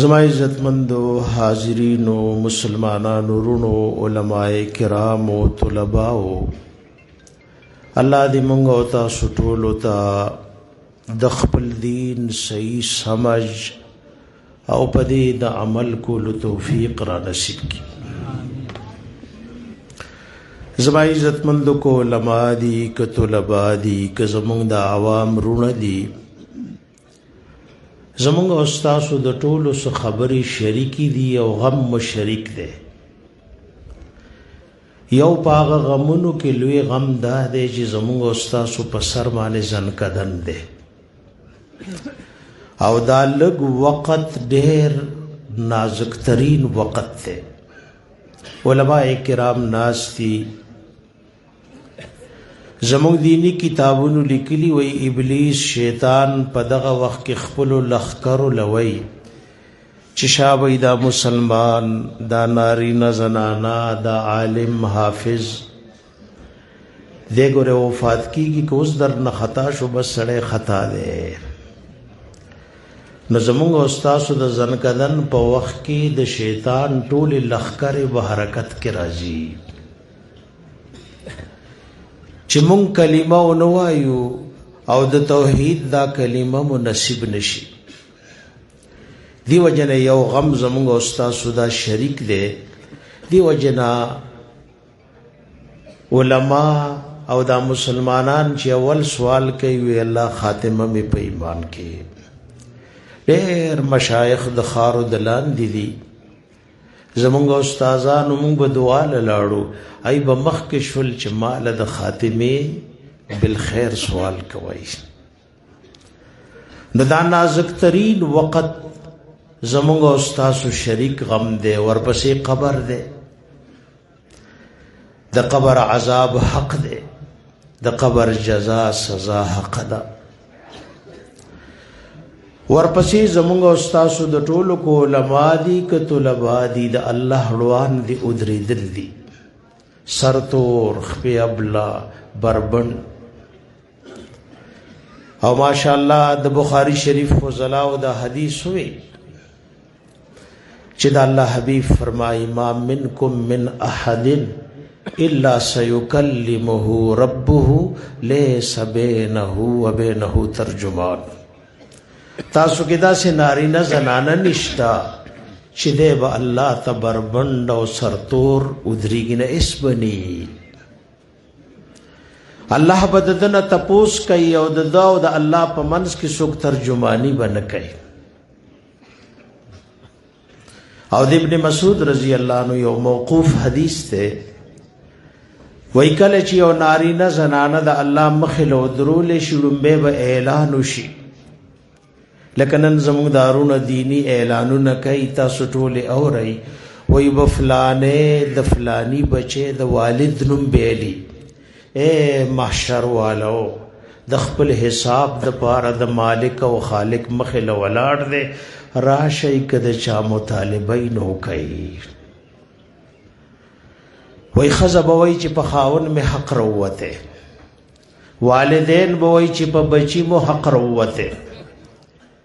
زما عزتمندو حاضرینو مسلمانانو رونو علماء کرامو طلباو الله دې مونږ او تاسو ټول ته د خپل دین صحیح سمج او په دې د عمل کولو توفیق را نصیب کړي زما عزتمندو کو علماء دي که طلباء دي که زمونږ د عوام رونه دي زمونږ او تاسو د ټولو سره خبرې شریکې دي او غم مو شریک دی یو پاغه غمونو کې لوی غم دا دی چې زمونږ او تاسو په سر باندې ځن کدن دی او دا لږ وخت ډېر نازک ترين وخت دی علماء کرام ناشتي زموږ دینی کتابونو لیکلی وای ابلیس شیطان په دغه وخت کې خپل لخر لوي چې شابه دا مسلمان دا نارینه زنانا دا عالم حافظ دې ګوره وفات کیږي که اوس در نه خطا شو بس سړی خطا دی نو زمونږ استاد د ځنکدن په وخت کې د شیطان ټول لخر به حرکت کې راځي چې مونږ کلمه ونوایو او د توحید دا کلمه مو نصیب نشي دیو جن یو غم زمونږ استاد سودا شریک دی دیو جنا علما او دا مسلمانان چې اول سوال کوي وی الله خاتمه می په ایمان کې ډېر مشایخ د خارو دلان دي دي زمونږ استادانو مونږ به دعا لاړو ای به مخ کې شول چې مال د خاتمه بالخير سوال کوي د دا نازک ترين وخت زمونږ استادو شریک غم دی ورپسې قبر دی د قبر عذاب حق دی د قبر جزا سزا حق ده ورپسې زمونږ استاد د ټولو کو علما دي ک طلبا دي د الله روان دي او درې دل دي سرتور خپي ابلا بربن او ماشاءالله د بخاری شریف فضلا او د حدیث وی چې د الله حبيب فرمایي ما منکم من احد الا سيكلمه ربه ليس بينه وبينه ترجمان تاسو کې دا سه ناری نه زنانه نشتا چې دی به الله ته بربند او سرتور ودریږي نه اس بني الله بددنه تپوس کوي او د دا او د الله په منځ کې څوک ترجمانی بنه کوي او د ابن مسعود رضی الله عنه یو موقوف حدیث ته وای کله چې یو ناری نه زنانه د الله مخې له درول شي لومبه به اعلان وشي لکه نن زموږ دارونه دینی اعلانونه کوي تاسو ټول اورئ وای بفلانه د فلانی بچي د والد نوم بیلی اے محشر والو د خپل حساب د پاره د مالک او خالق مخ له ولاړ دی راشي کده چا مطالبه نو کوي وای خزه بوي چې په خاون می حق روته والدین بوي چې په بچي مو حق روته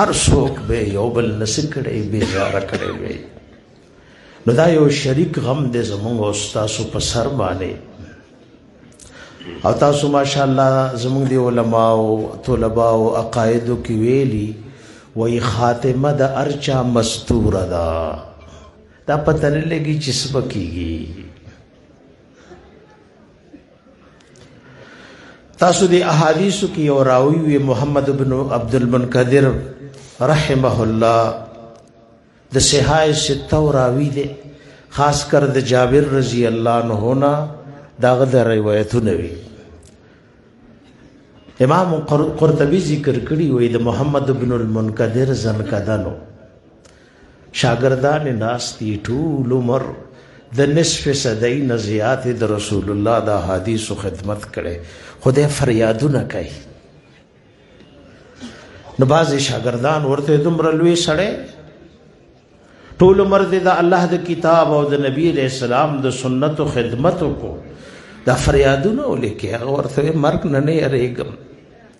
هر څوک به یو بل نسکړې بیزار کړې وي نو دا یو شریک غم دې زموږ او تاسو په سر باندې او تاسو ماشاءالله زموږ دی علما او طلبا او عقاید کې ویلي وای خاتمه د ارچا مستور ده دا پته نه لګي چې سبکیږي تاسو دی احادیثو کې یو راوی وی محمد ابن عبد المنقدر رحمه الله د صحای سته راوی دی خاص کر د جابر رضی الله عنه نه داغه د روایتونه وی امام قرطبی ذکر کړی وی د محمد ابن المنقدر زنکدنو شاګردان یې ناست دي، ټول عمر د نصف صدۍ نه زیات یې د رسول الله د احادیثو خدمت کړی، خو دی فریادونه کوي. نو بعضې شاګردان ورته دومره لوی سړی ټول عمر دې د الله د کتاب او د نبی علیه السلام د سنتو خدمت وکړو دا فریادونه ولیکې هغه ورته مرګ نه نه یریږم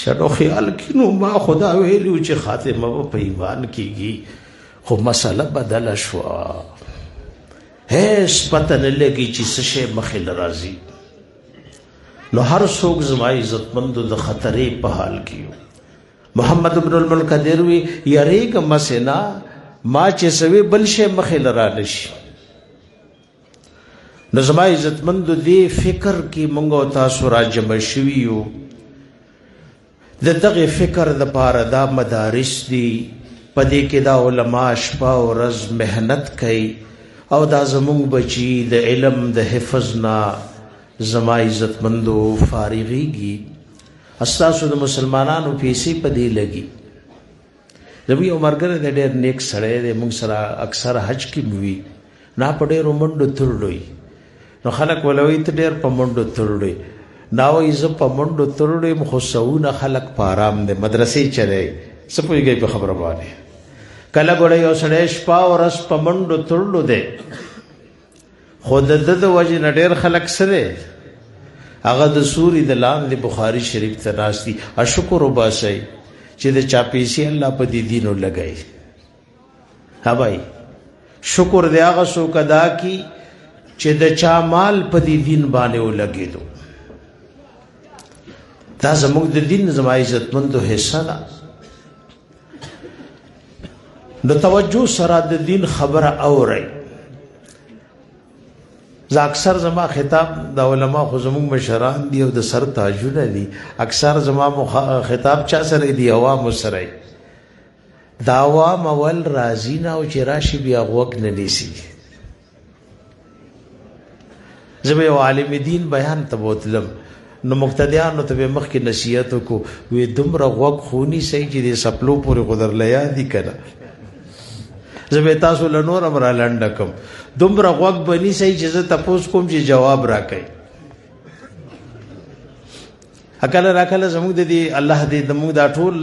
شنو خیال کې نو ما خدا ویلو چې خاتمه په ایمان کېږي خو مسله بدل شو هیڅ پته نه لګي چې څه شی مخې لرازي نو هر څوک زما عزتمند د خطرې په حال کې محمد ابن الملک دیروي یریګ مسنا ما چې سوي بل شی مخې لرانشي نو زما عزتمند دې فکر کې مونږ او تاسو راجم شوي یو د دغه فکر د پاره دا مدارس دي په دې کې دا علما شپه او ورځ مهنت کوي او دا زموږ بچي د علم د حفظ نه زما عزتمندو فارغيږي استاسو د مسلمانانو پیسې په دې لګي زموږ یو مرګره دی ډېر نیک سړی دی موږ سره اکثر حج کې وي نه په ډېرو منډو ترړوي نو خلک ولوي ته ډېر په منډو ترړوي دا وایي زه په منډو ترړوي خو سونه خلک په آرام دی مدرسې چلی څه پوهېږي په خبره باندې کله ګوړې یو سړی شپه او ورځ په منډو ترړو دی خود د د وجه نه ډېر خلک سره هغه د سوري د لاندې بخاري شریف ته ناشتي اشکر وباسي چې د چا پیسې الله په دې دینو لګای ها بھائی شکر دی هغه سو کدا کی چې د چا مال په دې دین باندې ولګېدو دا زموږ د دین زما عزتمندو حصہ ده د توجه سره د دین خبره اوري زه اکثر زما خطاب د علما خو زموږ مشران دی او د سر تاجونه دي اکثر زما خطاب چا سره دی عوام سره دا عوام اول راضی نه او چې راشي بیا غوږ نه نیسی زبې او عالم دین بیان ته بوتلم نو مقتدیانو ته مخ کې نصیحت کو وې دومره غوږ خونی سي چې د سپلو پورې غدر لیا دي کړه زبې تاسو له نور امر لاند کوم دومره غوږ بنی سي چې زه تاسو کوم چې جواب راکړي اکل راکل زموږ د دې الله دې د موږ دا ټول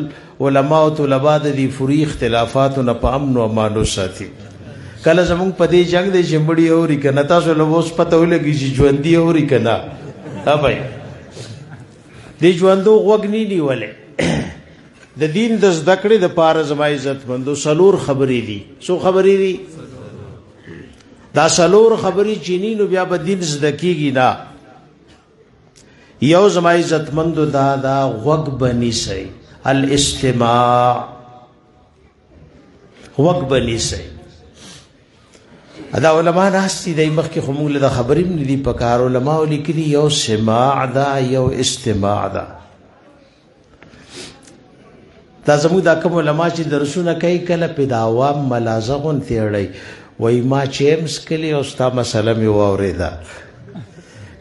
علما او طلباء د دې فری اختلافات نه په امن او امان وساتي کله زموږ په دې جنگ دې جمبړي او ریکنه تاسو له اوس پته ولګي چې ژوند دی او ریکنه ها بھائی دې ژوندو غوګنی نیولې د دین د زده کړې د پاره زما عزت مندو سلور خبرې دي سو خبرې دي دا سلور خبرې چینی نو بیا به دین زده کیږي نه یو زما عزتمند دا دا غوږ بنی سي الاستماع غوږ بنی سي دا علما ناشتي د مخ کې خمول د خبرې نه دي پکار علما لیکلي یو سماع دا یو استماع دا دا زموږ د کوم علما چې درسونه کوي کله په داوا ملازه غون تیړی وای ما چې امس کلی او ستا مسله می ووریدا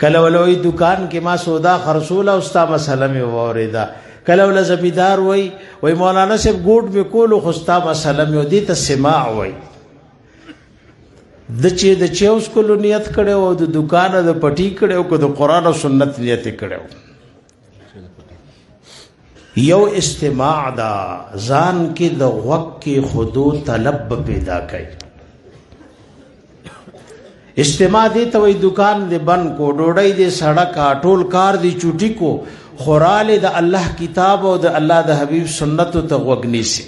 کله ولوي دکان کې ما سودا خرصول او ستا مسله می ووریدا کله ول زمیدار وای وای مولانا صاحب ګوډ می کول خو ستا مسله می ودی ته سماع وای د چې د چې اوس کولو نیت کړو او د دکان د پټی کړو کو د قران او سنت نیت کړو یو استماع دا ځان کې د غوږ کې خودو طلب پیدا کړي استماع دې ته وي دکان دې بن کو ډوډۍ دې سړک ټول کار دې چټي کو خوراله د الله کتاب او د الله د حبيب سنت ته وګنيسي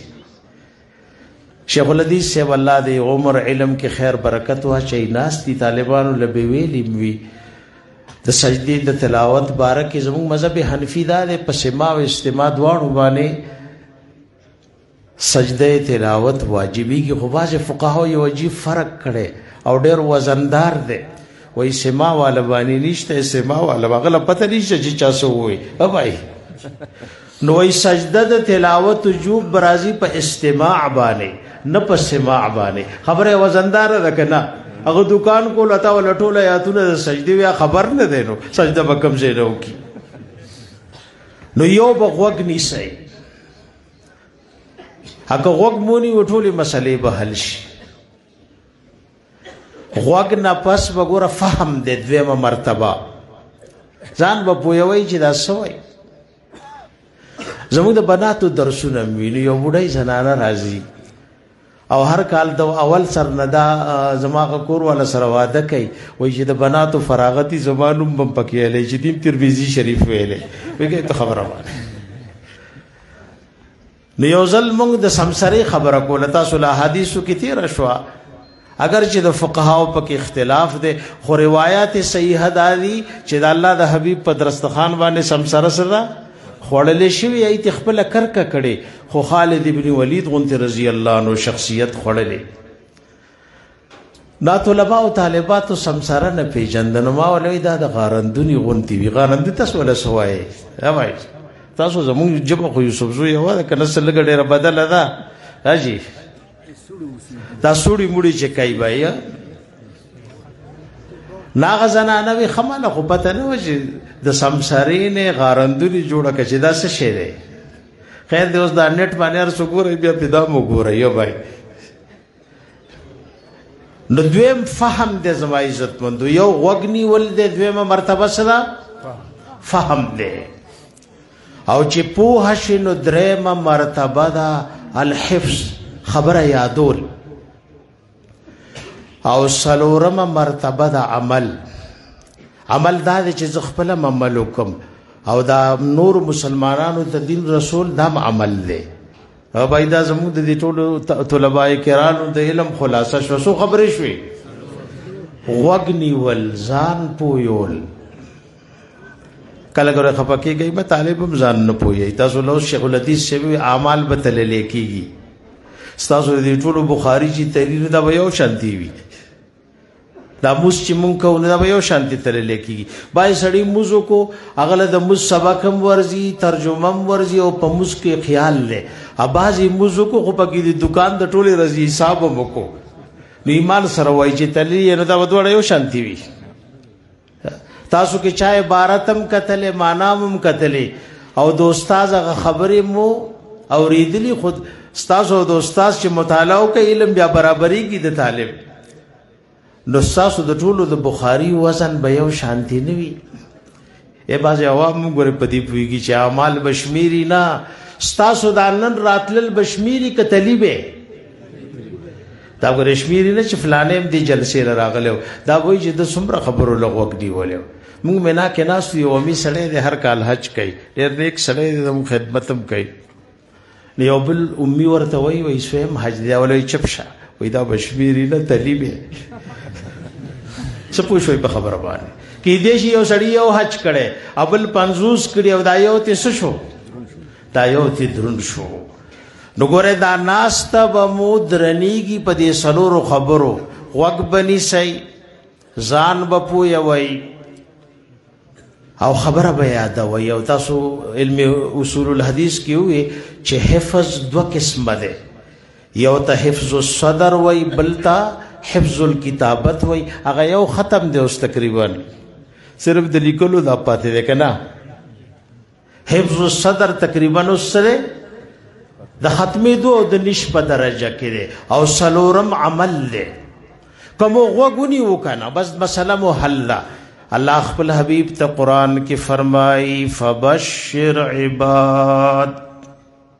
شیخ الحدیث سے والله دی عمر علم کې خیر برکت وا چي ناس دي طالبانو لبي ویلي وی د سجدي د تلاوت بارکه زموږ مذهب حنفي دا دی په سما او استما دواړو باندې سجده تلاوت واجبي کې خو باز فقها یو عجیب فرق کړي او ډېر وزندار دی وای سما والا باندې نشته سما والا بغل پته نشته چې چا سو وای بای نو ای سجده د تلاوت جوب برازي په استماع باندې نه په سماع باندې خبره وزندار ده کنه هغه دکان کو لتا ولټول یاتونه د سجدي ویا خبر نه دی نو سجده به کم ځای راو کی نو یو په غوګ نیسي هغه غوګ مونی وټولې مسلې به حل شي غوګ نه پس وګوره فهم د دویمه مرتبه ځان به پویوي چې دا سوي زموږ د بناتو درسونه ویني یو وړي زنانه راځي او هر کال د اول سر نه دا زماغه کور ولا سره واده کوي وای چې د بناتو فراغتي زمانوم بم پکې لې چې دیم تربیزي شریف ویلې وګه ته خبره وانه نو یو ځل موږ د سمسری خبره کوله تاسو له حدیثو کې تیر شو اگر چې د فقهاو په کې اختلاف دی خو روایت صحیح ده دي چې د الله د حبیب په درستخان باندې سمسره سره خړل شوی ایت خپل کرکه کړي خو خالد ابن ولید غنتی رضی الله عنه شخصیت خړلې دا طلبه او طالبات سمسره نه پیژند نو ما ولوي دا د غارندونی غونتی وی غارند تاسو ولا سوای راوای تاسو زموږ جبه خو یوسف زو یو دا کنه سره لګ ډیره بدل ده راځي دا سوړی مړی چې کوي بای ناغه زنانه وی خمانه خو پته نه وځي د سمسرین غارندونی جوړه کچې دا څه شی دی خیر دی اوس دا نت باندې هر څو ګورې بیا پیدا مو ګورې یو بای نو دویم فهم د زما عزت مند یو وګنی ول د دویمه مرتبه سره فهم دی او چې پوه شي نو دریمه مرتبه دا الحفظ خبره یادول او سلورمه مرتبه دا عمل عمل دا دی چې خپل عمل وکم او دا نور مسلمانانو ته دین رسول دا عمل دی بای دا زموږ د دې ټولو طلباء کرانو د علم خلاصه شو سو خبرې شوې وغنی ول ځان پویول کله ګره خپکی گئی به طالبم ځان نه پوي تاسو لو شیخ الحدیث شوی اعمال به تل لیکيږي تاسو دې ټولو بخاری چې تحریر دا یو شانتی وي دا موس چې مونږ کو نه به یو شانتي تر لیکيږي بای سړی موزو کو اغله د موس سبق هم ورزي ترجمه هم ورزي او په موس کې خیال لې ابازي موزو کو خو پکې د دکان د ټوله رزي حساب مکو نو ایمان سره وای چې تللی نه دا ودوړ یو شانتي وي تاسو کې چا عبارتم کتلې مانامم کتلې او د استاد غ خبرې مو اوریدلی خود استاد او د استاد چې مطالعه او کې علم بیا برابرۍ کې د طالب نو تاسو د ټولو د بخاری وزن به یو شانتی نه وي ای باز عوام ګره پدی پویږي چې اعمال بشمیری نه تاسو د نن راتلل بشمیری کتلی به دا ګورې شمیرې نه چې فلانې هم دې جلسې له راغلی دا وایي چې د څومره خبرو له غوږ نیولی موږ منا کې ناست یو امي سړی دی هر کال حج کوي ډېر نیک سړی دی زموږ خدمت هم کوي نو یو بل امي ورته وایي وایي سویم حج دی ولی چپ شه وایي دا به شمیرې نه تلي به څه پوه شوي په خبره باندې کې دې شي یو سړی یو حج کړي ابل پنځوس کړي او دا یو ته څه شو دا یو چې درن شو نو ګوره دا ناسته به مو درنیږي په دې سلورو خبرو وګ بنی سي ځان به پوي وای او خبره به یاد وای او تاسو علم اصول الحديث کې وي چې حفظ دوه قسمه ده یو ته حفظ الصدر وای بلتا حفظ الكتابت وای هغه یو ختم دی اوس تقریبا صرف د لیکلو د پاتې ده کنه حفظ الصدر تقریبا سره د ختمې دو د نش په درجه کې دی او سلورم عمل دی کوم غوګونی وکنه بس مسله مو حل ده الله خپل حبیب ته قران کې فرمایي فبشر عباد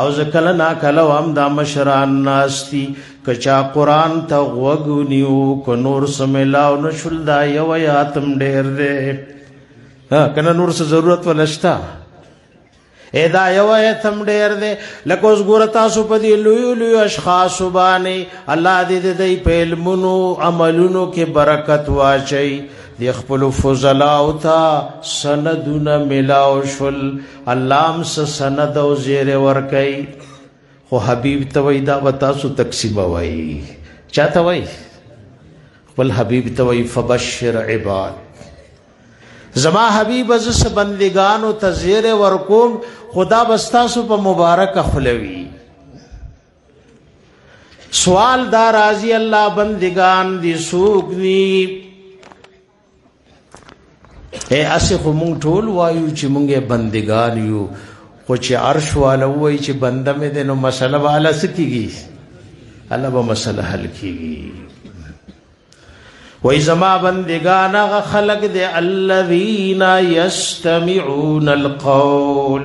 او زکل نا کلو هم دا مشران ناستی کچا قرآن تا غوگو نیو که نور سمیلاو نشل دا یو یاتم دیر دے کنه نور څه ضرورت ولشتا ادا یو ایتم ډیر دی لکه اوس ګور تاسو په دی لوی لوی اشخاص باندې الله دې دې په علمونو عملونو کې برکت واچي د خپل فضلا او تا سندونه ملاو شول اللهم سند او زیر ور کوي خو حبیب ته وای دا وتا سو تقسیم وای چاته وای خپل حبیب ته وای فبشر عباد زما حبیب از سبندگانو ته زیر ور کوم خدا بستا سو په مبارک خلوی سوال دا راضی الله بندگان دی سوق دی اے اسه خو مونږ ټول وایو چې مونږه بندگان یو خو چې عرش والا وای چې بنده مې د نو مسله والا سکیږي الله به مسله حل کیږي وای زما بندگان غ خلق دې الذین یستمعون القول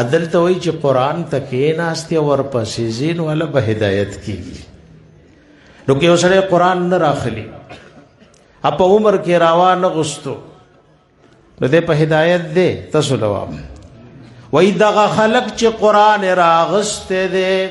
عدل ته وی چې قران تکې ناست یا ورپسې زین ولا به هدایت کیږي نو کې اوسره قران نه راخلی اپ عمر کې روان غستو نو دې په هدایت دې تاسو لوام وای دغه خلق چې قران راغسته دې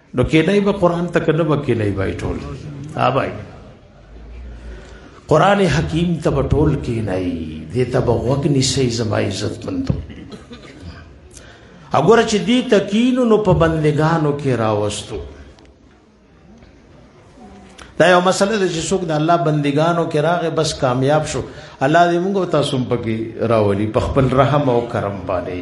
نو کینای به قران ته کنه به کینای به ټول ها بای قران حکیم ته به ټول کینای دې ته به وګنی سي زما عزت مندو اګور چې دې تکین نو په بندګانو کې راوستو دا یو مسله ده چې څوک د الله بندګانو کې راغې بس کامیاب شو الله دې موږ تاسو په کې راولي په خپل رحم او کرم باندې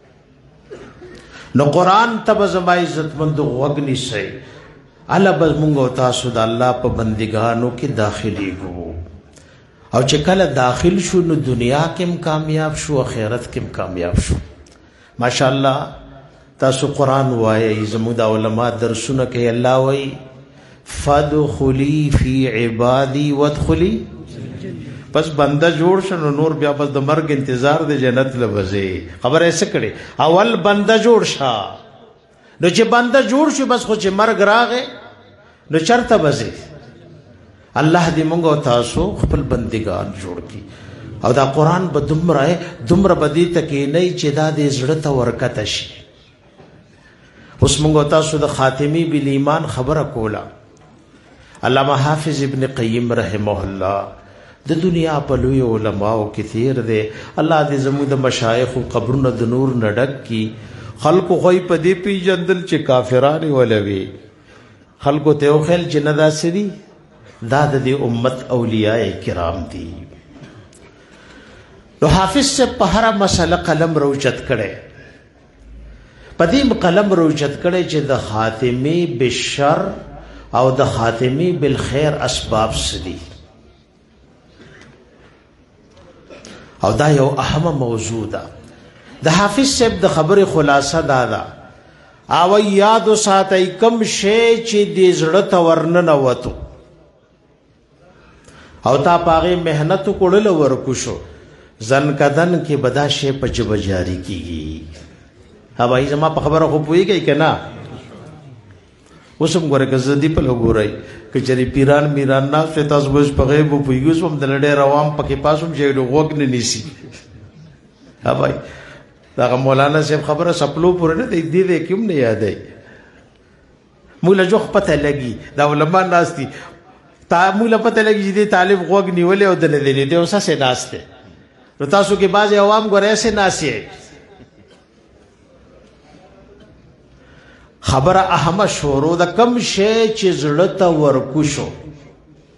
نو قران ته به زما عزت مند وګنی سي الله به مونږ تاسو د الله په بندګانو کې داخلي ګو او چې کله داخل شو نو دنیا کې هم کامیاب شو آخرت کې هم کامیاب شو ماشاءالله تاسو قران وایي زموږ د علما درسونه کوي الله وایي فدخلی فی عبادی ودخلی پس بنده جوړ شنو نور بیا بس د مرګ انتظار دی جنت لوځي خبره یې سکړي اول بنده جوړ شه نو چې بنده جوړ شو بس خو چې مرګ راغې نو چرته بځي الله دې موږ او تاسو خپل بندگان جوړ کړي او دا قران به دومره دومره بدی تکې نه چې دا دې زړه ته ورکته شي اوس موږ تاسو د خاتمی بل ایمان خبره کوله علامه حافظ ابن قیم رحمه الله د دنیا په لوی علماو کې تیر دی الله دې زموږ د مشایخ او قبرونو د نور نډک کی خلق خوې په دې پیجندل چې کافرانه ولوي خلق ته او خل چې نه داسې دي دا د دې امت اولیاء کرام دي نو حافظ سے په هر مسله قلم روچت کړي پدیم قلم روچت کړي چې د خاتمه بشر او د خاتمه بالخير اسباب سدي او دا یو اهمه موضوع ده د حافظ صاحب د خبره خلاصه دا ده او یاد ساتي کم شی چې د زړه تورن نه وته او تا پاغه مهنت کړل ورکو شو زن کدن کې بدا شی په جب جاری کیږي هوايي زما په خبره خو پويږي کنه اوسم ګوره که زدي په لګورای که چری پیران میران ناس ته تاسو بس په غیب پويږي سم د لړې روان پکې پاسوم چې وګ نه نیسی هوايي دا مولانا صاحب خبره سپلو پورې نه دی دې کوم نه یادای موږ له جوخ پته لګي دا علما ناس دي تا موږ له پته لګي چې طالب غوګ نیولې او دل دې دې اوسه سه ناس ته نو تاسو کې بعضي عوام ګورې سه ناس یې خبره اهمه شورو د کم شی چې زړه ته ورکو شو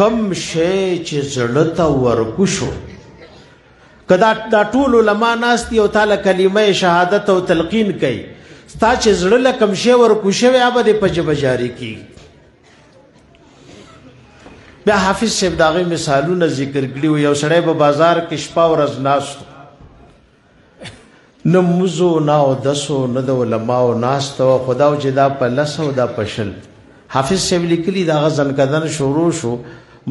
کم شی چې زړه ته ورکوشو کدا دا ټول علما ناس دی او تعالی کلمه شهادت او تلقین کوي ستا چې زړه له کم شی ورکوشو یا به په جبه جاری کی بیا حافظ صاحب داغه مثالونه ذکر کړي یو سړی په بازار کې شپه ورځ ناست نه مزو نه او دسو نه د علماو ناست او خدا او چې دا په لسو دا پشل حافظ صاحب لیکلی دا غزن کدن شروع شو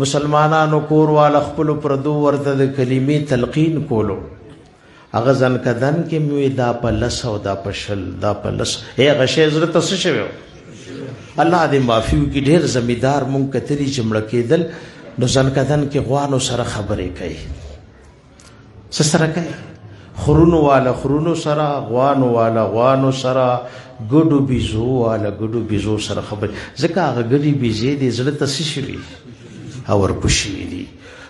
مسلمانانو کور وال خپل پردو ورته د کلمې تلقین کولو هغه ځن کدن کې مې دا په لس او دا په شل دا په لس هي غشې زړه ته څه شوی الله دې معافي وکړي ډېر زمیدار مونږ کتلی چې مړ کېدل نو ځن کدن کې غوانو سره خبرې کوي سره کوي خرونو والا خرونو سره غوانو والا غوانو سره ګډو بيزو والا ګډو بيزو سره خبر ځکه هغه ګډي بيزې دې زړه ته شي او ورپوشي دي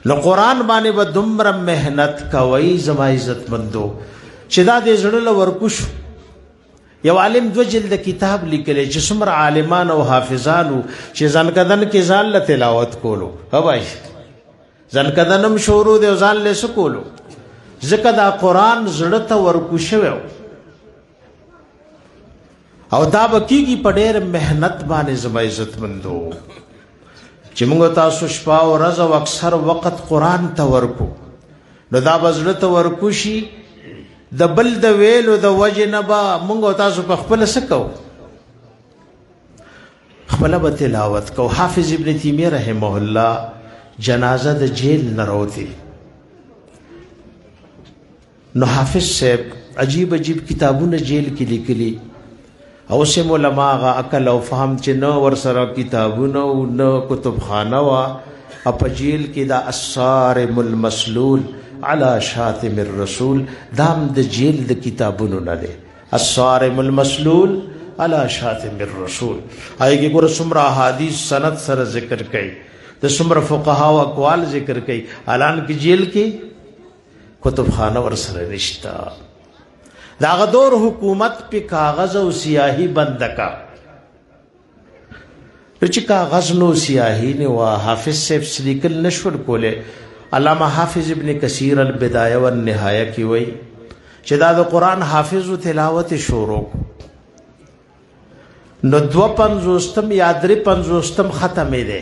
نو قران باندې به دومره مهنت کوي زما عزت مندو چې دا دې زړه له ورپوشو یو عالم دو جلد کتاب لیکل چې څومره عالمان او حافظانو چې ځنګدن کې ځان له تلاوت کولو هواي ځکه د نم شروع دی ځان له سکولو ځکه دا قران زړه ته ورکو شوو او دا بکیږي په ډېر مهنت باندې زما عزت مندو چې موږ تاسو شپه او ورځ او اکثر وخت قران ته ورکو نو دا بزړه ته ورکو شي د بل د ویلو د وجه نه با موږ تاسو په خپل سکو خپل به تلاوت کو حافظ ابن تیمیه رحمه الله جنازه د جیل نه راوتی نو حافظ صاحب عجیب عجیب کتابونه جیل کې لیکلي او سم علماء غا عقل او فهم چې نو ور سره کتابونه او نو کتابخانه وا په جیل کې دا اسارم المسلول علی شاتم الرسول دام د جیل د کتابونو نه الصارم المسلول على شاتم الرسول هغه ګور سمرا حدیث سند سره ذکر کړي د سمرا فقها او اقوال ذکر کړي اعلان کې جیل کې کتب خانه ور سره نشتا داغه دور حکومت په کاغذ او سیاهی بندکا نو چې کاغذ نو سیاهی نه وا حافظ صاحب سلیکل نشور کوله علامه حافظ ابن کثیر البدایه والنهایه کی وای چې دا د قران حافظ تلاوت شروع نو دو پنځوستم یا درې پنځوستم ختمې ده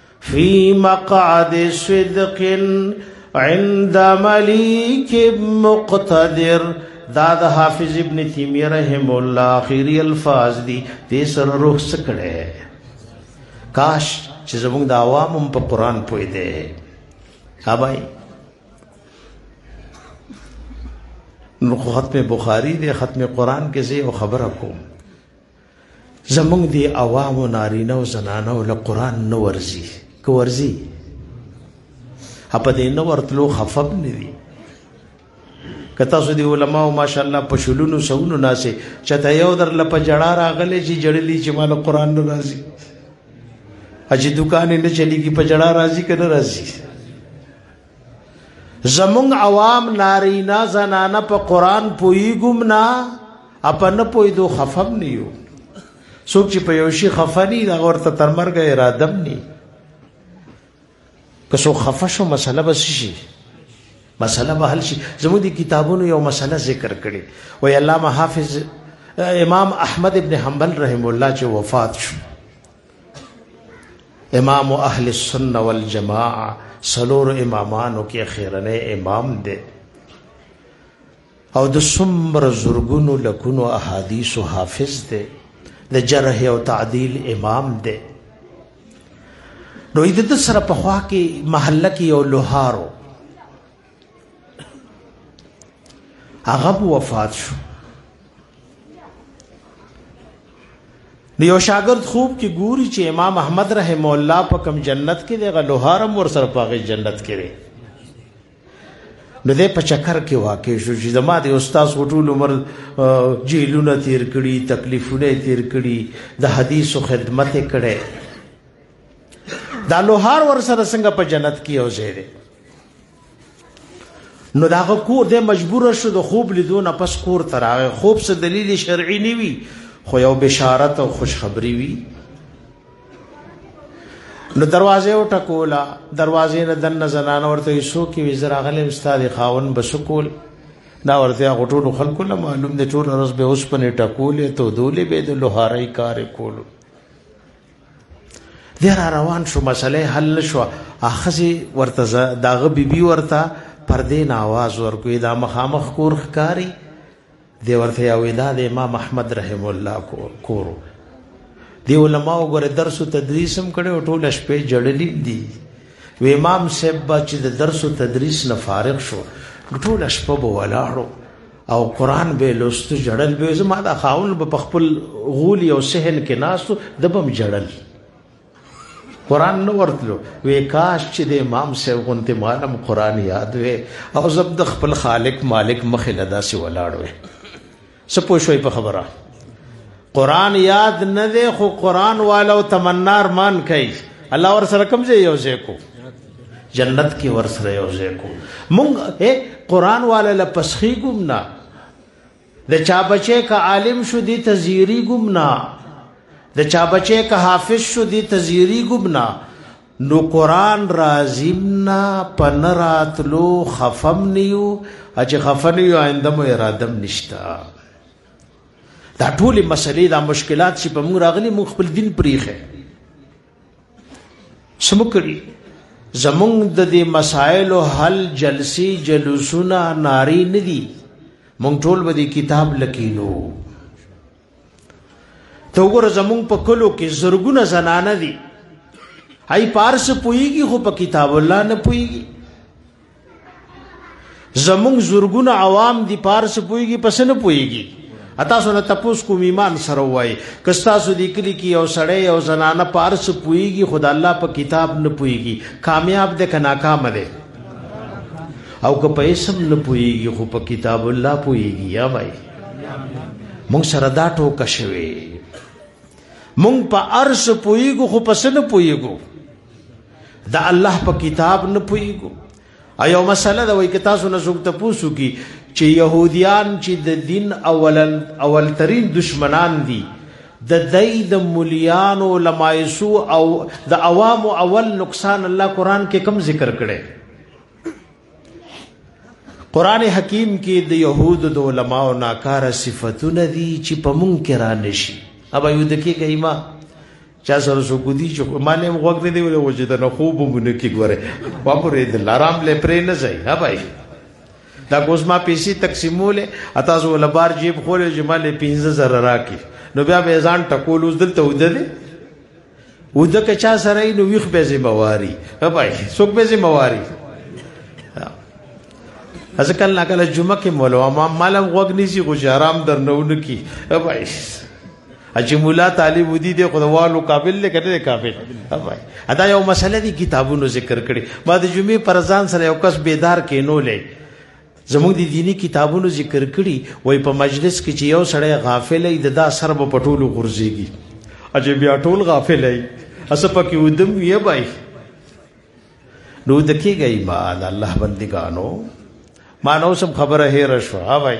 فی مقعد صدق عند ملیک مقتدر دا د حافظ ابن تیمیه رحم الله اخیری الفاظ دي دې سره روح سکړه کاش چې زموږ د عوامم په قران پوي دي ابای نو ختم بخاری دی ختم قران کې زه یو خبره کوم زمونږ دی عوامو نارینه او زنانه له قران نه ورزي که ورزي په دې نه ورتلو خفب نه دي که تاسو دی علما او ماشاءالله په شلونو سونو ناسې چته یو در لپه جړا راغلې چې جړلې چې مال قران نه راځي اجي دکان نه چلیږي په جړا راځي کنه راځي زمونږ عوام نارینا زنانه په قران پویګم نه اپنه پوی دو خفم نیو څوک چې په یو شي خفنی دا ورته تر مرګ ارادم نی که څو خفشو مسله بس شي مسله به حل شي زموږ دي کتابونو یو مسله ذکر کړي وای علامه حافظ امام احمد ابن حنبل رحم الله چې وفات شو امام اهل السنه والجماعه سلور امامانو کې خیرنه امام دی او د سمر زرګونو لکونو احادیث او حافظ دی د جرح او تعدیل امام دی نو د سره په خوا کې محله کې یو لوهارو هغه وفات شو نو یو شاګرد خوب کې ګوري چې امام احمد رحم الله په کم جنت کې دی غلوهارم ور سره پاغه جنت کې دی نو دې په چکر کې واقع شو چې زما د استاد وټول عمر جیلونه تیر کړي تکلیفونه تیر کړي د حدیثو خدمت کړي دا لوهار ور سره څنګه په جنت کې یو ځای دی نو دا کور د مجبور شو د خوب لیدو نه پس کور تر هغه خوب څه دلیل شرعي نه وي خو یو بشارت او خوشخبری وي نو دروازه او ټکولا دروازه نه دن زنان ورته یسو کې وزر اغله استاد خاون بسکول دا ورته غټول خلکو له معلوم دي ټول ورځ به اوس پنه ټکولې ته دولې به د لوهاري کار کولو دی را روان شو مسله حل نشو اخزي ورته داغه بیبي ورته پر دین आवाज ورکوي دا مخامخ کور ښکاری دی ورته یو دا د امام احمد رحم الله کور دی علماء غره درس او تدریس هم کړي ټول شپې جړلې دي و امام صاحب چې د درس او تدریس نه فارغ شو ټول شپه بو ولاړو او قران به لوست جړل به زما دا خاون به خپل غول او سهن کې ناسو د بم جړل قران نو ورتلو وې کاش چې د امام صاحب غونته معلم قران یاد وې او زب د خپل خالق مالک مخه لدا سی ولاړ وې سپوږ شوي په خبره قران یاد نه دی خو قران والو تمنا ارمان کوي الله ور سره کوم ځای یو ځای کو جنت کې ور سره یو ځای کو مونږ قران والو له پسخي ګم نه د چا بچي کا عالم شو دي تزيري ګم نه د چا بچي کا حافظ شو دي تزيري ګم نه نو قران رازمنا پنراتلو خفم نیو اچ خفن یو آینده مو ارادم نشتا دا ټول مسلې دا مشکلات چې په موږ راغلي موږ خپل دین پریخه سمکړي زمونږ د دې مسائلو حل جلسي جلوسونه ناری ندي مونږ ټول به دې کتاب لکینو ته وګوره زمونږ په کلو کې زرګونه زنانه دي هاي پارس پويږي خو په کتاب الله نه پويږي زمونږ زورګونه عوام دی پارس پويږي پس نه پويږي اتا سره تپوس کوم ایمان سره وای کستا سو دی کلی کی او سړی او زنانه پارس پويږي خدای الله په کتاب نه پويږي کامیاب ده که ناکام ده او که په اسم نه پويږي خو په کتاب الله پويږي یا بھائی مونږ سره دا ټوکه شوی مونږ په ارس پويګو خو پس نه پويګو د الله په کتاب نه پويګو ایو مسله دا وای ک تاسو نه زوګ ته پوسو کی چې يهوديان چې د دین اولن اول ترين دشمنان دي د دای د مليانو لمایسو او د عوام اول نقصان الله قران کې کم ذکر کړي قران حکیم کې د يهودو د علماو ناکاره صفاتونه دي چې په مونږ کې را نشي ابا یو د کې کایما چا سره سو کو دي چې مالې وګ نه دی ولې وجه د خوب مونږ کې ګوره واپرې د لارام لې پرې نه ځي ها بھائی دا کوزما پیسې تقسیمولې اته زو لبار جیب خولې جمالې 15000 راکې نو بیا به ځان ټکول اوس دلته ودلې و د کچا سره نو ویخ به زمواري هپای څوک به زمواري از کله نه کله جمعه کې مولا ما مالم غوګ نيسي غجرام درنونه کی هپای اجي مولا طالب ودی د خدوالو قابل نه کړي قابل هپای ادا یو مسله دي کتابونو ذکر کړي ما د جمعه پر ځان سره یو کس بیدار کې نو لې زموږ د دیني کتابونو ذکر کړي وای په مجلس کې چې یو سړی غافل ای د دا سر په پټولو غورځيږي اجه بیا ټول غافل ای اسه پکې ودم یې بای نو د کېږي ما الله بندګانو ما نو سم خبره هې رشوا وای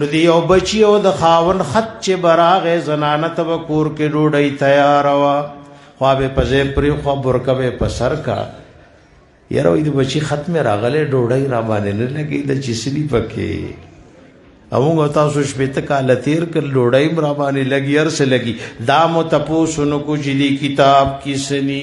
نو دی یو بچی او د خاون خط چې براغه زنانه تب کور کې ډوډۍ تیار وا خو به پځې پرې خو برکه به په سر کا یره وې د بچی خط مې راغله ډوډۍ را باندې نه لګي د چسلی پکې اوغه تاسو شپې ته کال تیر کړ ډوډۍ را باندې لګي ارسه لګي دا مو تپو سنو کو جلی کتاب کیسنی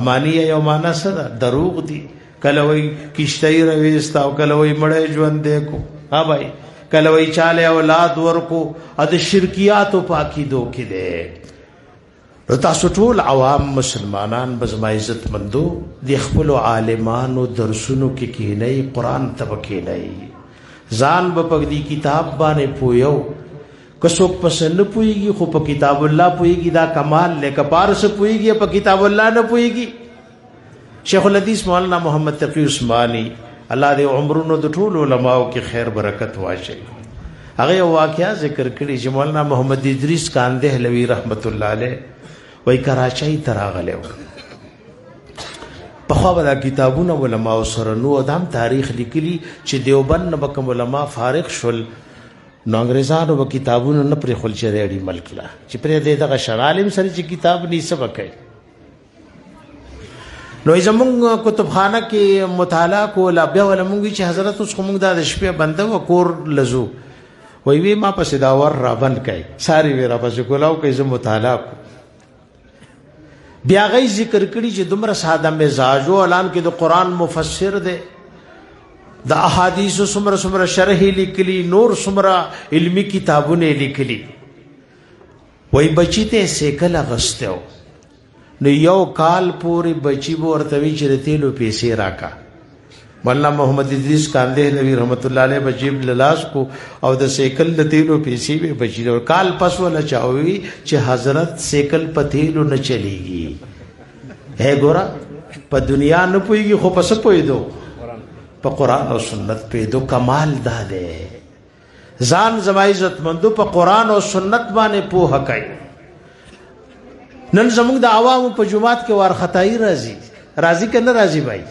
امانیه یو معنا څه ده دروغ دي کله وای کشته رويست او کله وای مړې ژوند دې کو ها بھائی کله وای چاله اولاد ورکو ا د شرکیات او پاکی دو کې ده تاسو ټول عوام مسلمانان بزما عزت مندو د خپل عالمانو درسونو کې کینې قران تبکې نه ځان په پګدي کتاب باندې پویو که څوک پس نه پويږي خو په کتاب الله پويږي دا کمال لکه پارس پويږي په کتاب الله نه پويږي شیخ الحدیث مولانا محمد تقی عثماني الله دې عمرونو د ټول علماو کې خیر برکت واشه هغه واقعیا ذکر کړی چې مولانا محمد ادریس کاندې لوی رحمت الله علیه وای کراچۍ تراغلو په خو به کتابونه علماو سره نو دام تاریخ لیکلی چې دیوبند بکم علما فارغ شول نو انګريزانو به کتابونه نه پرې خل چرېړي ملک لا چې پرې دې دغه شرالم سره چې کتاب نه سبق کوي نو زمونږ کتابخانه کې مطالعه کوله بیا ول مونږ چې حضرت اوس موږ د شپې بنده و کور لزو وی وی ما پسې دا ور را بند کړي ساری وی را پسې کولاو کې زه مطالعه بیا غي ذکر کړي چې دومره ساده مزاج او اعلان کې د قران مفسر دی د احادیث سمره سمره شرح لیکلی نور سمره علمی کتابونه لیکلی وای بچی ته سیکل غستو نو یو کال پورې بچی ورته وی چې تیلو پیسې راکا مولانا محمد ادریس کاندې نبی رحمت الله علیه بجیب للاس کو او د سیکل د تیلو پیسې به بچی او کال پس ولا چاوي چې حضرت سیکل په تیلو نه چلیږي هه ګورا په دنیا نه پويږي خو پس پوي دو په قران او سنت په دو کمال ده ځان زما عزت مندو په قران او سنت باندې پوهه کوي نن زموږ د عوامو په جماعت کې وارخطایي راځي راځي کنه راځي بای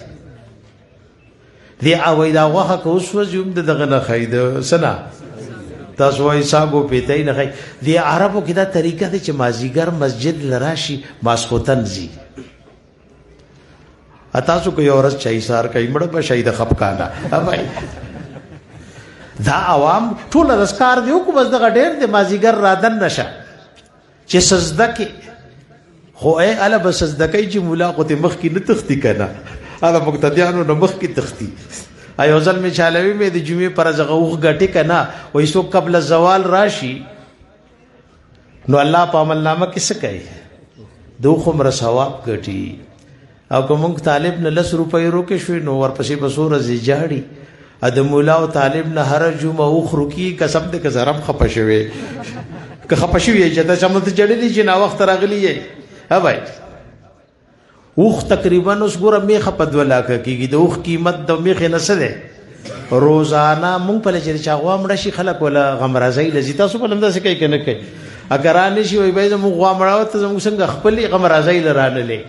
دی اوی دا غوخه کو اوس وزوم دغه نه خید سنا تاسو وای صاحب په تای نه خید دی عربو کې دا طریقه ده چې مازیګر مسجد لراشي ماسخوتن زی تاسو کو یو ورځ چای سار کوي مړ به شهید خپکانا بھائی دا عوام ټول رسکار دی کو بس دغه ډیر د مازیګر رادن نشه چې سجده کې خو اے الا بس سجده کوي چې مولا قوت مخ کې نه تختی کنه الا مقتدیانو نه مخ کې تختی ایو ځل می چالوي مې د جمعې پر زغه وغ غټي کنه وای سو قبل زوال راشي نو الله په عمل نامه کې څه کوي دوه خو مر ثواب ګټي او کوم طالب نه لس روپۍ روکې شوې نو ورپسې بسور زی جاړي ا د مولا او طالب نه هر جمعه او خروکی قسم دې کزرم خپه شوی که خپه شوی چې دا چمته جړلې چې نا وخت راغلی یې ها بھائی اوخ تقریبا اوس ګوره میخه په 2 لاکه کېږي د اوخ قیمت د میخه نه څه دی روزانه مونږ په لچر چاغوا مړ شي خلک ولا غمرازي لزي تاسو په لمدا څه کوي کنه کوي اگر ان شي وي به مونږ غوا مړاو ته مونږ څنګه خپل غمرازي لرانه لې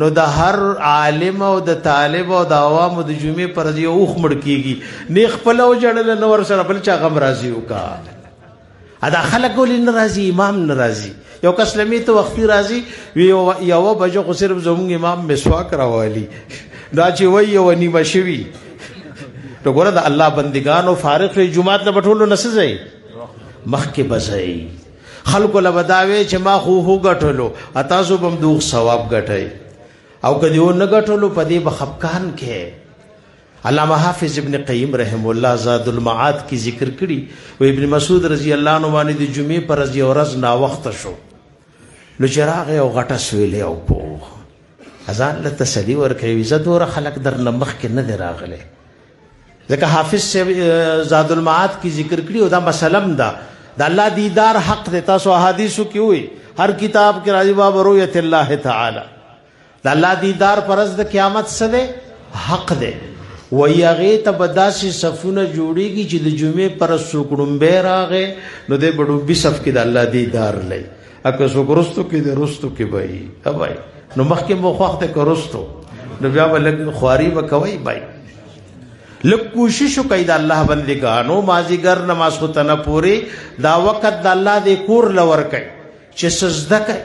نو د هر عالم او د طالب او د عوام د جمعې پر یو اوخ مړ کیږي نه خپل او جړل نور سره بل چا غمرازي وکړه ادا خلک ولې ناراضي امام ناراضي یو کس لمی ته وختي راځي یو یو بجو خو صرف زموږ امام مسواک راوالي دا چې وای یو نیمه شوی نو ګوره د الله بندگانو فارغ شي جمعات له بټولو نسځي مخکې بځي خلکو له بداوي چې ما خو هو غټلو اتاسو بم دوغ ثواب غټي او کدیو نه غټلو پدې بخفقان کې علامه حافظ ابن قیم رحم الله زاد المعاد کې ذکر کړي او ابن مسعود رضی الله عنه باندې د جمعې پر ورځ یو ورځ نا وخت شو نو چراغ او غټه سویلې او کو ازان له تسلی ور کوي عزت ور خلق در نمخ کې نه دی راغله ځکه حافظ زاد المعاد کې ذکر کړي او دا مسلم ده د الله دیدار حق دی تاسو احادیثو کې وي هر کتاب کې راځي باب رؤیت الله تعالی د الله دیدار پرز د قیامت سره حق دی و یغه ته بداسي صفونه جوړیږي چې د جمعې پر سوکړم به راغې نو د بډو بي صف کې د الله دیدار لې اکه سوکرستو کې د رستو کې بای هبای نو مخکې مو خوخته کرستو نو بیا ولګ خواري وکوي بای لک کوشش وکړئ د الله بندګانو مازیګر نماز خو تنه پوري دا وخت د الله د کور لور کوي چې سجده کوي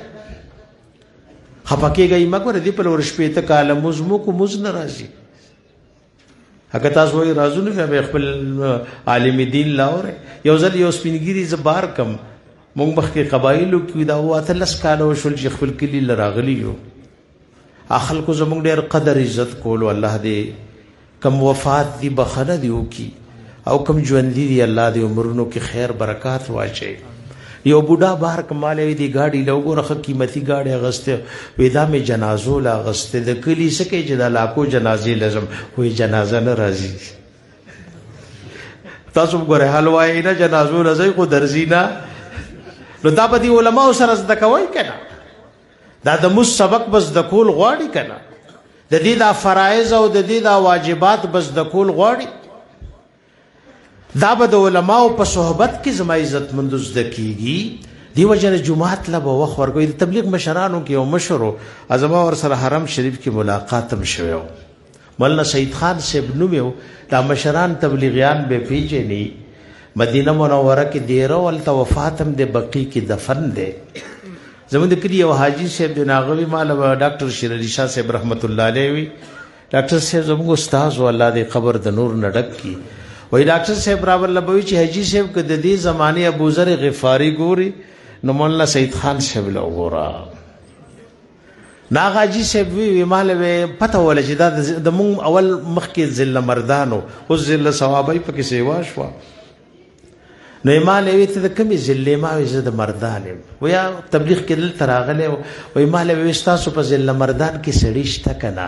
خفکیږي مګر دې په لور شپې ته کاله موز مو کو موز ناراضي هغه تاسو وی رازونه به خپل عالم دین لاور یو ځل یو سپینګری زبار کم مونږ مخکې قبایلو کې دا واته لس کاله وشول چې خپل کلی لراغلی یو اخل کو زمونږ ډیر قدر عزت کولو الله دې کوم وفات دی بخنه دی وکي او کوم ژوندۍ دی الله دی عمرونو کې خیر برکات واچي یو بوډا بار کماله وی دی گاډي لوګوره خه قیمتي گاډي غسته ودا می جنازو لا غسته د کلی سکه چې د لاکو جنازي لازم وې جنازه نه راځي تاسو ګوره حلوای نه جنازو لزی خو درځي نه نو دا په دې علماو سره زده کوي کنه دا د مس سبق بس د کول غواړي کنه د دې د فرایض او د دې د واجبات بس د کول غواړي دا به د علماو په صحبت کې زما عزت مند زده کیږي دی وجنه جمعات لا به وخت ورګوي د تبلیغ مشرانو کې او مشرو ازما ور سره حرم شریف کې ملاقات هم شوی مولانا سید خان صاحب نو یو دا مشران تبلیغیان به پیژني مدینه منوره کې دیره ول تو فاطم د بقی کې دفن دی زموږ د کلی یو حاجی صاحب د ناغوي مال ډاکټر شیر علي شاه صاحب رحمت الله علیه وی ډاکټر صاحب زموږ استاد او الله دې قبر د نور نډک کی وای ډاکټر صاحب راول لبوي چې حاجی صاحب کې د دې زمانه ابو ذر غفاری ګوري نو مولانا سید خان صاحب له وګورا نا غاجی صاحب وی وی مال وی پته ول چې دا د مون اول مخ کې ذل مردانو او ذل ثوابای پکې سیوا شو نو مال وی ته د کمی ذل ما وی زه د مردان ویا تبلیغ کې دل تراغله وی مال وی تاسو په ذل مردان کې سړی شته کنه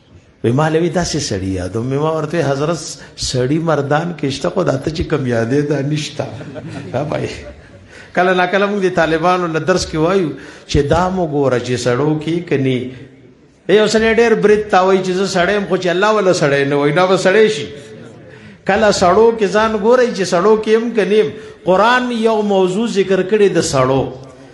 وی مالوی داسې سړی یادو مې ما ورته حضرت سړی مردان کېشته خو داته چې کم یادې دا نشتا ها بای کله نا کله موږ د طالبانو له درس کې وایو چې دا مو ګوره چې سړو کې کني یو سړی ډېر برید تا وایي چې زه سړی یم خو چې الله ولا سړی نه وای نه به سړی شي کله سړو کې ځان ګورئ چې سړو کې هم کنیم قران یو موضوع ذکر کړي د سړو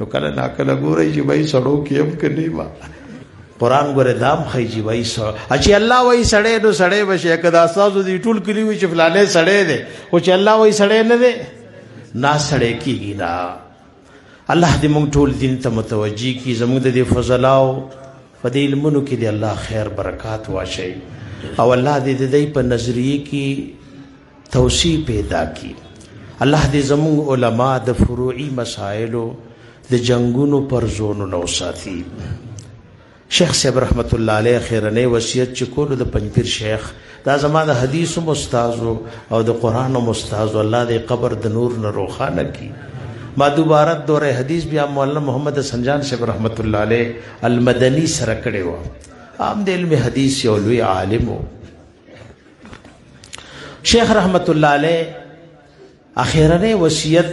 نو کله نا کله ګورې چې وای سړو کې هم کني ما قران ګوره دام خی چې وای سړو اچي الله وای سړې نو سړې بشي کدا سازو دي ټول کلی وي چې فلانه سړې ده او چې الله وای سړې نه ده نا سړې کیږي نا الله دې مونږ ټول دین ته متوجي کی زموږ د فضلاو په دې علمونو کې دې الله خیر برکات واشي او الله دې دې په نظریه کې توسیع پیدا کی الله دې زموږ علما د فروعي مسایلو د جنگونو پر زونو نو ساتي شیخ صاحب رحمت الله علیه خیرنه وصیت چې کول د پنځپیر شیخ دا زما د حدیث مستاز او د قران مستاز الله دې قبر د نور نه روخانه کی ما دوباره دوره حدیث بیا مولانا محمد سنجان صاحب رحمت الله علیه المدنی سره کړي و عام د علم حدیث یو لوی عالم وو شیخ رحمت الله علیه اخیرنه وصیت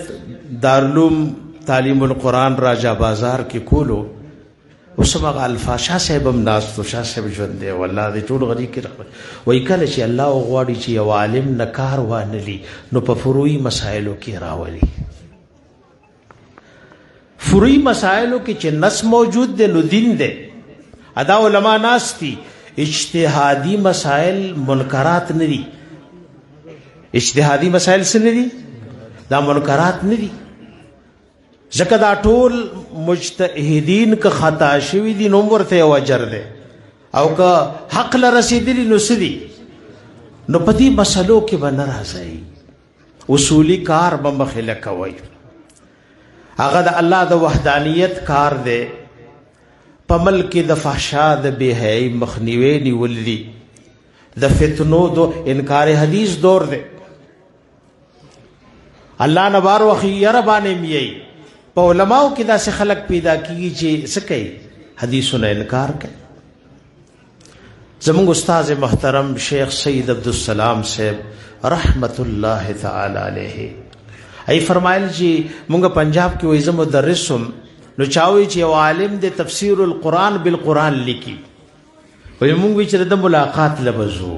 دارلوم تعلیم القرآن راجا بازار کې کولو اوس هغه الفاشا صاحب هم ناس تو شاه صاحب ژوند دی والله دې ټول غری کې رحمت وای کله چې الله او غواړي چې یو عالم نکار وانلی نو په فروعي مسایلو کې راولي فروعي مسائلو کې چې نس موجود دی نو دین دی ادا علما ناشتي اجتهادي مسائل منکرات نه دي اجتهادي مسائل څه نه دي دا منکرات نه دي ځکه دا ټول مجتهدین که خطا شوی دي نو ورته یو اجر دی او که حق لرسیدلی نو سدي نو پدی مسلو کې باندې راځي اصولی کار به مخې لکوي هغه د الله د وحدانیت کار دی په ملک د فحشا د بهایي مخنیوي نیول دي د فتنو دو انکار حدیث دور دی الله نبار وخی یره باندې میي په علماو کې داسې خلک پیدا کیږي چې سکه حدیثونه انکار کوي زموږ استاد محترم شیخ سید عبدالسلام صاحب رحمت الله تعالی علیه ای فرمایل چې موږ پنجاب کې وایي زمو درسم نو چاوي چې عالم د تفسیر القرآن بالقرآن لیکي وي موږ چې د ملاقات لبزو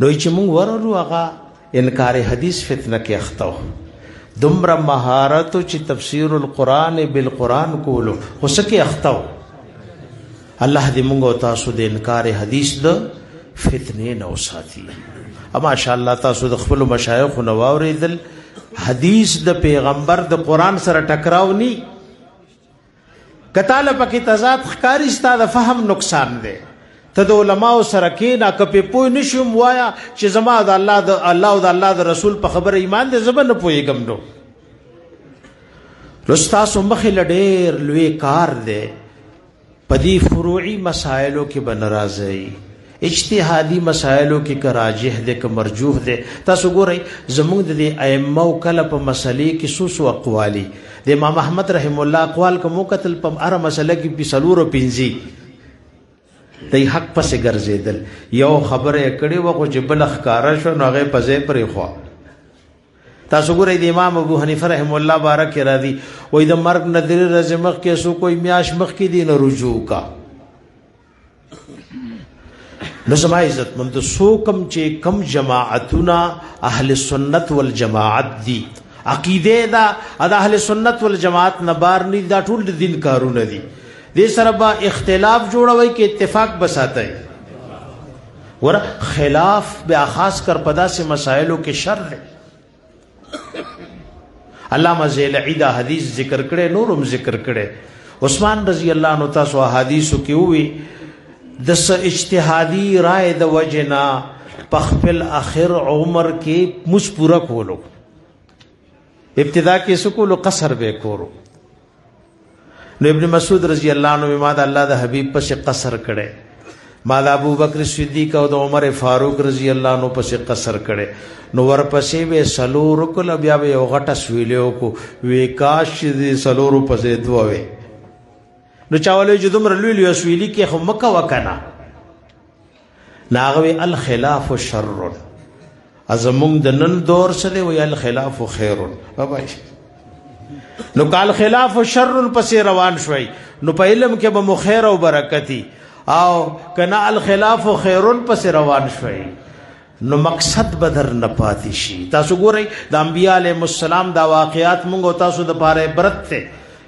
نو چې موږ ورلو هغه انکار حدیث فتنه کې اختو دومره مهارت چې تفسیر القرآن بالقرآن کولو خو سکه اختو الله دې موږ تاسو د انکار حدیث د فتنې نه وساتي اما شاء الله تاسو د خپل مشایخ نو واوریدل حدیث د پیغمبر د قرآن سره ټکراو ني کتاله پکې تضاد ښکاری ستاده فهم نقصان دی ته د علماو سره کې نه کپې پوه نشم وایا چې زما د الله د الله او د الله د رسول په خبره ایمان دې زبر نه پوهېږم نو رستا سو مخې لډېر لوی کار دی په دې فروعي مسائلو کې به ناراضي اجتهادي مسائلو کې که راجح دی که مرجوح دی تاسو ګورئ زموږ د ائمه او کله په مسلې کې سو سو اقوالي د امام احمد رحم الله اقوال کوم قتل په هر مسله کې په سلور او پنځي د حق پسې ګرځیدل یو خبره کړي وغه چې بل ښکارا شو نو هغه پځې پرې خو تاسو ګورئ د امام ابو حنیفه رحم الله بارک راضی وای د مرګ ندری رز مخ کې سو کوئی میاش مخ کې دین رجوع کا نو سما عزت مند سو کم چې کم جماعتنا اهل سنت والجماعت دی عقیده دا د اهل سنت والجماعت نه بار نه دا ټول د دین کارونه دي د سره با اختلاف جوړوي کې اتفاق بساتای ور خلاف بیا خاص کر پدا سے مسائلو کې شر دی علامه زیلعی دا حدیث ذکر کړي نورم ذکر کړي عثمان رضی الله عنه تاسو حدیثو کې وی د س اجتهادي رائے د وجنا پخپل اخر عمر کې مس پورا کولو ابتدا کې سکول قصر به کورو نو ابن مسعود رضی الله عنه ما د الله د حبیب پس قصر کړي ما د ابو بکر صدیق او د عمر فاروق رضی الله عنه پس قصر کړي نو ورپسې به سلور کل بیا به یو غټه سویلو کو وکاش دې سلور پسې دوه وي نو چاولې جدوم رلوی لوی سویلی کې هم مکه وکنا نه هغه وی الخلاف شر ازمون د نن دور سره وی الخلاف خیر بابا نو قال خلاف شر پس روان شوي نو په علم کې به مخیر او برکتی او کنا الخلاف خیر پس روان شوي نو مقصد بدر نه پاتې شي تاسو ګورئ د انبیاء علیهم السلام دا واقعات موږ تاسو د پاره برت ته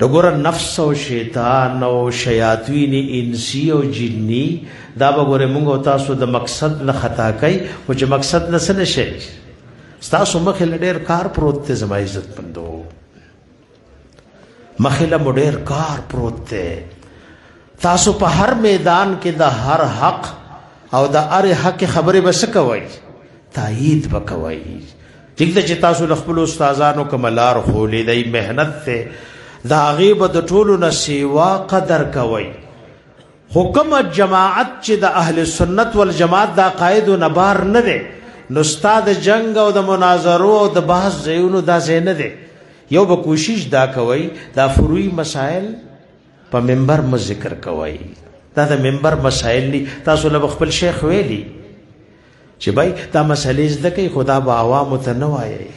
دګور نفس او شیطان او شیاطین انسی او جنی دا به ګوره موږ او تاسو د مقصد نه خطا کوي او چې مقصد نه سن شي تاسو مخه لډیر کار پروت ته زما عزت پندو مخه لډیر کار پروت ته تاسو په هر میدان کې د هر حق او د اره حق خبره بس کوي تایید وکوي ټیک ده چې تاسو د خپل استادانو کوم لار خولې دی مهنت ته دا غیب د ټولو نه سیوا قدر کوي حکم جماعت چې د اهل سنت والجماعت دا قائد نه بار نه دی نو استاد جنگ او د مناظرو او د بحث زیونو دا زین نه دی یو به کوشش دا کوي دا فروي مسائل په منبر م ذکر کوي دا د منبر مسائل دي تاسو له خپل شیخ ویلي چې بای دا مسلې زده کوي خدا به عوام ته نه وایي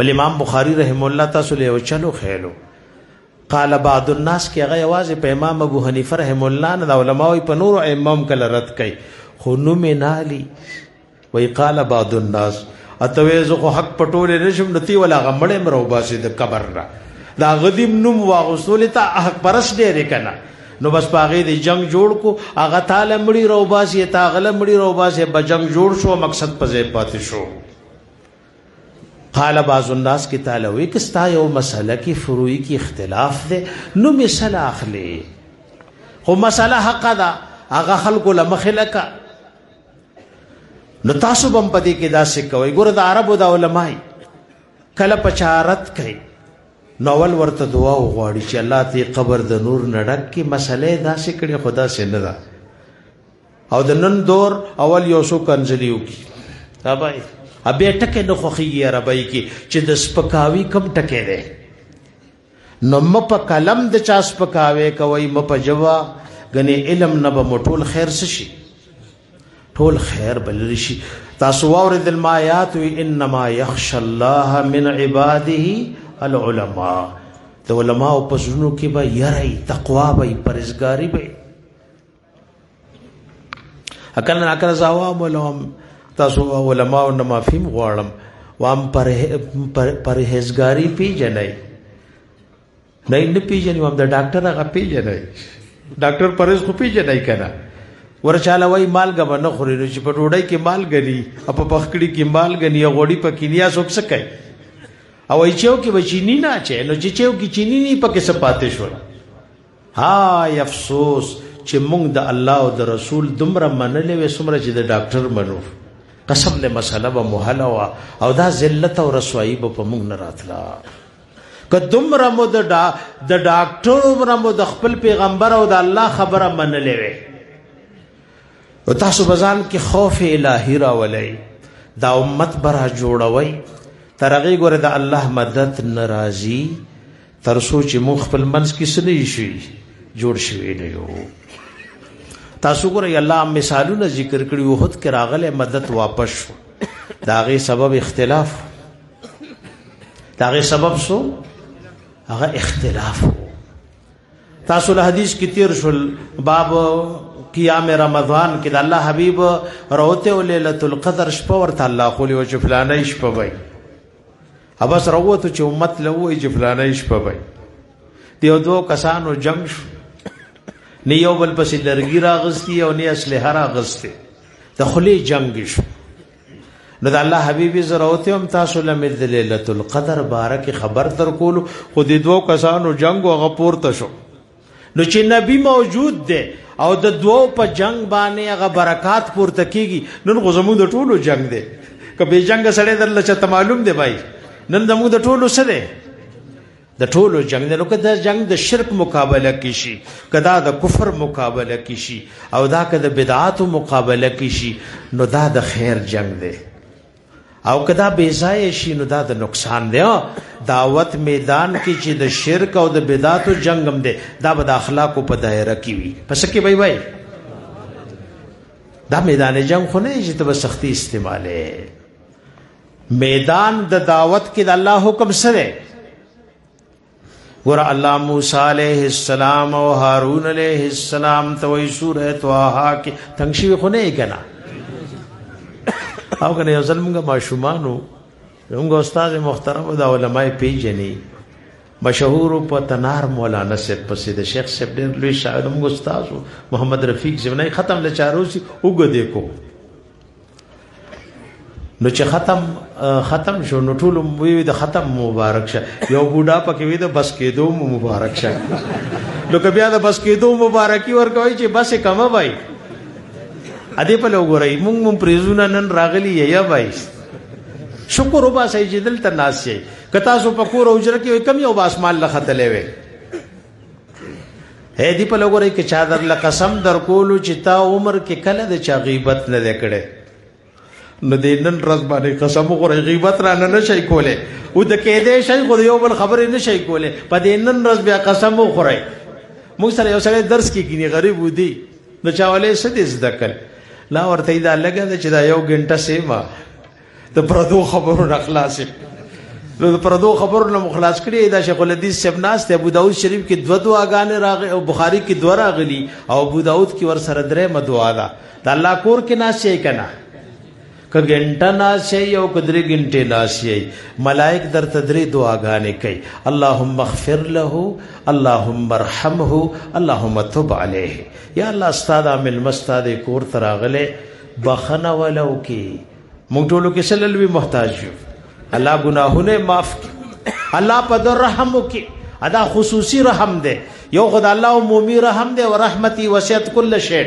بل امام بخاری رحم الله تاسو له چلو خېلو قال بعض الناس کې هغه आवाज په امام ابو حنیفه رحم الله نه د علماء په نور امام کله رد کوي خو نو مینالي وی قال بعض الناس اتوې زه خو حق پټول نشم نتی ولا غمړې مرو باسي د قبر را دا غدیم نوم واغسول ته حق پرس ډېر کنا نو بس پاغه دی جنگ جوړ کو هغه تعالی مړی رو باسي تا غل مړی رو باسي به جنگ جوړ شو مقصد په ځای پاتې شو قال بعض الناس کی تعالی وی کستا یو مسله کی فروعی کی اختلاف ده نو مثال اخلي خو مسله حق ده هغه خلکو لمخ لکه نو تاسو بم پدې کې دا څه کوي ګور د عربو د علماي کله پچارت کوي نو اول ورته دعا وغواړي چې الله ته قبر د نور نډک کې مسله داسې کړي خدا سي نه ده او د نن دور اول یو سو کنځلیو کی دا بای ابه ټکه نه خوخي عربی کی چې د سپکاوی کم ټکه ده نو م په قلم د چا سپکاوي کوي م په جوا غني علم نه به مټول خیر شي ټول خیر بلل شي تاسو واوریدل ما آیات انما یخش الله من عباده العلماء د علماء په زړونو کې به یری تقوا به پرهیزګاری به اکل نه اکل زاوا مولم تاسو علماء نه مافیم غواړم وام پر پرهیزګاری پیجنای دا یې نه پیژني هم د ډاکټر هغه پیژني ډاکټر پرز خو پیژني کنه ورچاله وای مالګه به نه خوري نو چې په ډوډۍ کې مالګه ني او په پخکړی کې مالګه ني غوړي په کینیا سوک څه کوي او ای چیو کې بچینی نه چي نو چې چیو کې چینی نه پکې څه پاتې شو های افسوس چې موږ د الله او د رسول دومره منلې وې سمره چې د ډاکټر منو قسم دې مسله به محله او دا ذلت او رسوایی به په موږ نه راتلا که دومره مو د د ډاکټر عمر مو د خپل پیغمبر او د الله خبره منلې وي او تاسو بزان کې خوف الهی راولای دا امت برا جوړوي ترغه ګوره د الله مدد ناراضي تر سوچ مو خپل منس کې سنې شي جوړ شوی نه یو تاسو ګوره الله مثالونه ذکر کړی وو خود کې راغله مدد واپس دا غي سبب اختلاف داغه سبب سو هغه اختلاف تاسو له حدیث کې تیر شول باب قیام رمضان کې د الله حبیب روته او ليله القدر شپه ورته الله خو له چې فلانه شپه وای ابس روته چې امت له وای چې فلانه شپه وای دیو دو کسانو جنگ شو نه یو بل پسې لرګي راغستی او نه اسلحه راغستی د خلی جنگ شو نو د الله حبيب زراوته هم تاسو له مل ليله القدر بارک خبر تر کول خو د دوو کسانو جنگ او غپور ته شو نو چې نبی موجود دی او د دوو په جنگ باندې هغه برکات پورته کیږي نن خو زموږ د ټولو جنگ دی کبه جنگ سره درل چې معلوم دی بای نن زموږ د ټولو سره د ټولو جنگ نه نو که د جنگ د شرک مقابله کې شي که دا د کفر مقابله کې شي او دا که د بدعاتو مقابله کې شي نو دا د خیر جنگ دی او که دا بیځای شي نو دا د نقصان دی دعوت میدان کې چې د شرک او د بدعاتو جنگ هم دی دا به د اخلاقو په دایره کې وي پس کې وای وای دا میدان جنگ خو نه چې ته به سختی استعماله میدان د دعوت کې د الله حکم سره ګور الله موسی علیہ السلام او هارون علیہ السلام ته وی سوره طه کې تنگشي خو نه کنا او کنه یو ځلمګه ماشومانو موږ استاد محترم او د علماء پیجنې مشهور په تنار مولانا صاحب پسې د شیخ صاحب ډېر لوی شاعر موږ استاد محمد رفیق زمنای ختم لچاروسی وګدې کو نو چې ختم ختم شو نو ټول وی د ختم مبارک شه یو بوډا پکې وی د بس کېدو مبارک شه نو که بیا د بس کېدو مبارکي ورکوي چې بس کمه وای ا دې په لوګورای مونږ مون پریزونه نن راغلی یا وای شکر وبا سې چې دلته ناس یې کتا سو پکور اوجر کې کم یو باسمال لخت لوي اے دی په لګورې کې چا در لقسم در کولو چې تا عمر کې کله د چا غیبت نه لیکړې نو دې نن رز باندې قسم غورې غیبت را نه شي کولې او د کې دې شي غو یو بل خبرې نه شي کولې په دې نن رز بیا قسم غورې موږ سره یو سره درس کې کینی غریب ودی د چاولې سدې زده کړ لا ورته دا لګا چې دا یو غنټه سیما د پردو خبرو نه خلاص نو د پردو خبرو نه مخلاص کړي دا شیخ الحدیث صاحب ناس ته ابو داود شریف کې دو دعاګانې راغلي او بخاری کې دو راغلي او ابو داود کې ور سره درې مدعا ده د الله کور کې ناس شي کنه ک غنټه ناس شي او کدرې غنټه ناس شي ملائک در تدرې دعاګانې کوي اللهم اغفر له اللهم ارحمه اللهم تب عليه یا الله استاد عامل مستاد کور تراغله بخنه ولا وکي موږ ټولو کې سللوي محتاج یو الله ګناهونه معاف کړي الله په در رحم وکي ادا خصوصي رحم دی یو خدای الله عمومي رحم دی او رحمتي وسعت کل شی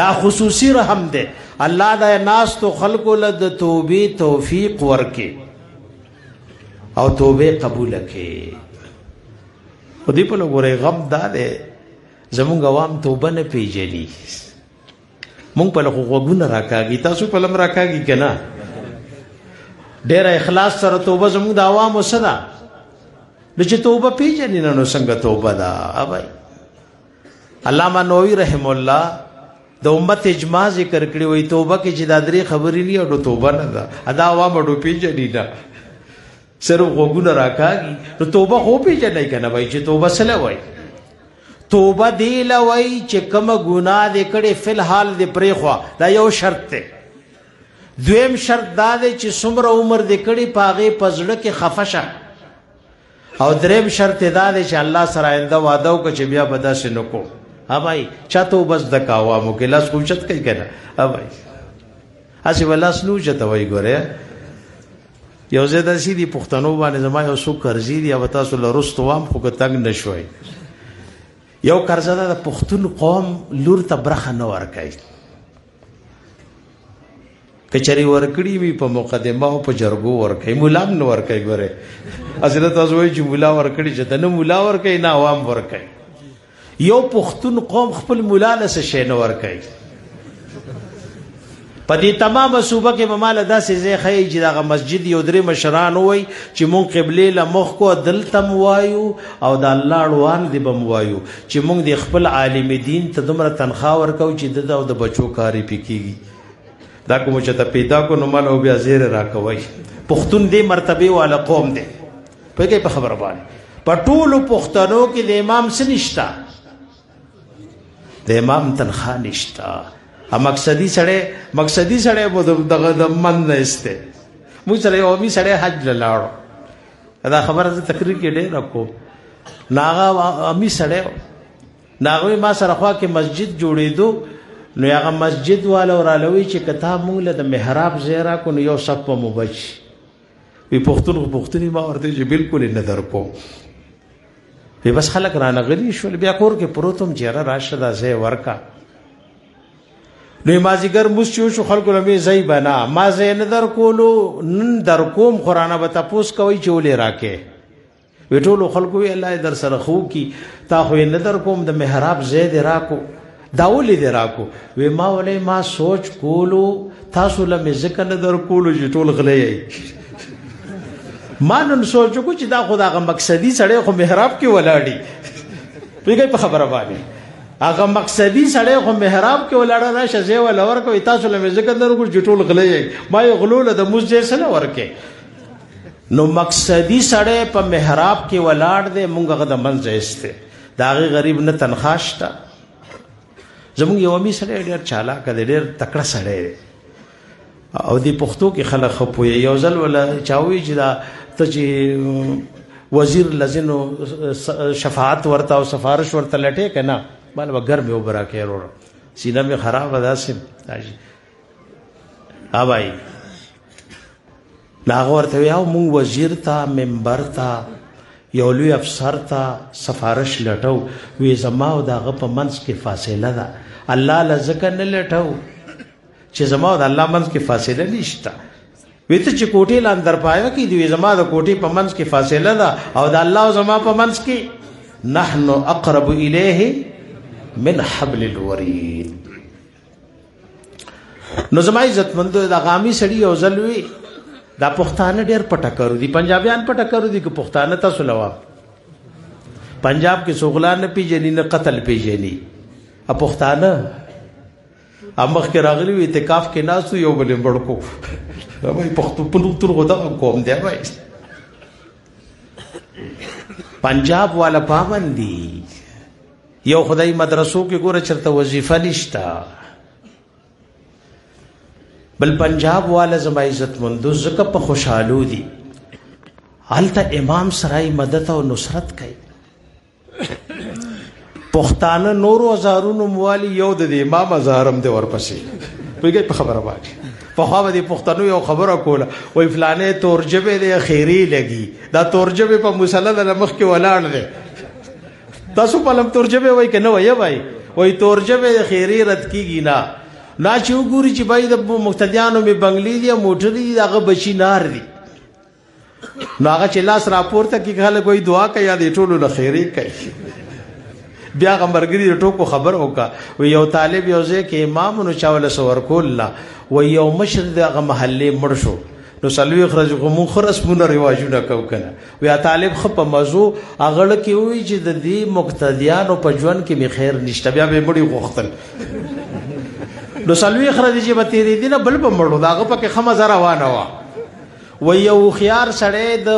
دا خصوصي رحم دی الله دا ناس تو خلق له د توبې توفیق ورکي او توبه قبول کړي خو دې په لګورې غم دا دی زمونږ عوام توبه نه پیژني مونږ په لغو غوګونه راکاږي تاسو په لم راکاږي کنه ډېر اخلاص سره توبه زموږ د عوامو سره د چې توبه پیژنې نه نو څنګه توبه ده اوبای علامه نووي رحم الله د امت اجماع ذکر کړی وي توبه کې چې دا درې خبرې نه اډو توبه نه ده ادا عوام اډو پیژنې نه سره غوګونه راکاږي نو توبه خو پیژنې کنه وای چې توبه سره وای توبه دی لوي چې کوم ګناه دې کړې فل حال دې پرې خو دا یو شرط دی دویم شرط دا دی چې څومره عمر دې کړې پاغه پزړه کې خفشه او دریم شرط دا دی چې الله سره آینده وعده وکړي چې بیا بدا سي نکو ها بھائی چاته بس د کاوا مو کې لاس کوشت کوي کنه ها بھائی اسی ولاس نو چته وای ګوره یو زه د سیدی پښتنو باندې زما یو سو قرضې دی او تاسو لرستو وام خو تنگ نشوي یو قرضه ده د پښتون قوم لور ته برخه نه ورکای کچری ورکړی وی په مقدمه او په جرګو ورکای مولام نه ورکای ګوره اصل تاسو وایي چې مولا ورکړي چې ته نه مولا ورکای نه عوام ورکای یو پښتون قوم خپل مولا له څه شي نه ورکړي په دې تمامه صوبه کې مماله داسې ځای ښیي چې دغه مسجد یو درې مشران وای چې مونږ قبله له مخ کو دلته مو وایو او د الله اړوان دې بم وایو چې مونږ د خپل عالم دین ته دومره تنخوا ورکو چې د او د بچو کاری پکېږي دا کوم چې ته پیدا کو نو مال او بیا زیر راکوي پښتون دې مرتبه والا قوم دې په کې په خبره باندې په ټولو پښتنو کې د امام سنشتا د امام تنخوا نشتا ا مقصدی سره مقصدی سره مو دغه د من نه استه مو سره یو می سره حج لاړو دا خبره زه تقریر کې ډېر کو ناغه امی سره ناغه ما سره خوا کې مسجد جوړېدو نو هغه مسجد والا ورالوي چې کته مونږ له محراب زیرا کو نو یو صف په مبچ وی پښتون خو پښتني ما ورته چې بالکل نه درکو وی بس خلک را نغلی شول بیا کور کې پروتم چیرې راشه دا زه ورکا نو مازیګر موس چې شو خلکو له می زئی بنا ما زین در کولو نن در کوم قرانه به تاسو کوي چې ولې راکې وی ټولو خلکو وی الله در سره خو کی تا خو نه در کوم د محراب زید راکو داولی دی راکو وی ما ولې ما سوچ کولو تاسو لمه ذکر نه در کولو چې ټول غلې ما نن سوچ کو چې دا خدا غ مقصدی سړی خو محراب کې ولاړی پیګه په خبره باندې هغه مقصدی سړی خو محراب کې ولاړه نه شزه ول ورکو تاسو لمه ذکر نه ورکو جټول غلې ما یې غلو له د مزه سره ورکه نو مقصدی سړی په محراب کې ولاړ دی مونږ غد منځه استه دا غي غریب نه تنخواشتا زمونږ یو می سړی ډیر چالاک دی ډیر تکړه سړی دی او دی پښتو کې خلک خپوي یو ځل ولا چاوي چې دا ته چې وزیر لزنو شفاعت ورته او سفارش ورته لټه کنا بل وګر به وبرا کې ورو سینه می خراب ده سم ها بھائی ناغه ورته وی او مونږ وزیر ته ممبر ته یو لوی افسر ته سفارش لټو وی زما او دغه په منځ کې فاصله ده الله لزکه نه لټو چې زما او د الله منځ کې فاصله نشته وی ته چې کوټې لاندر پایو کې دی زما د کوټې په منځ کې فاصله ده او د الله او زما په منځ کې نحنو اقرب الیه من حبل الورید نو زما عزت مند د غامي سړی یو ځلوي دا پښتانه ډېر پټکرو دي پنجابیان پټکرو دي که پښتانه تاسو لوا پنجاب کې سوغلان نه پیژني نه قتل پیژني ا پښتانه امخ کې راغلي وي اعتکاف کې ناسو یو بل بړکو وای پښتو په نو تر غوډه کوم دی وای پنجاب والا پابندي یو خدای مدرسو کې ګوره چرته وظیفه نشتا بل پنجاب والا زما عزت مند زکه په خوشحالو دي حالته امام سرای مدد او نصرت کوي پښتانه نور هزارونو موالی یو د امام هزارم دی ورپسې پیګه په خبره باندې په خو باندې پښتنو یو خبره کوله وای فلانه تورجبه دی خیری لګي دا تورجبه په مسله د مخ کې ولاړ دی تاسو په لم ترجمه وای کنه وای وای وای ترجمه خیری رد کیږي نه نا چې وګوري چې بای د مقتدیانو می بنگلی دی موټر دی دغه بچی نار دی نو هغه چې لاس راپورته کی خلک وای دعا کوي یا د ټولو له خیری کوي بیا غمرګری د ټوکو خبر وکا و یو طالب یو ځای کې امام نو چاول سور کول لا و یو مشر دغه محله مړ شو نو سلوی خرج غمو خرس مون رواجونه کو کنه ویا طالب خ په مزو اغړ کې وی چې د دې مقتدیانو په ژوند کې می خیر نشته بیا به مړی غوښتل نو سلوی خره دې چې به تیرې دینه بل په مړو داغه پکې خمه زره وانه وا و یو خيار سړی د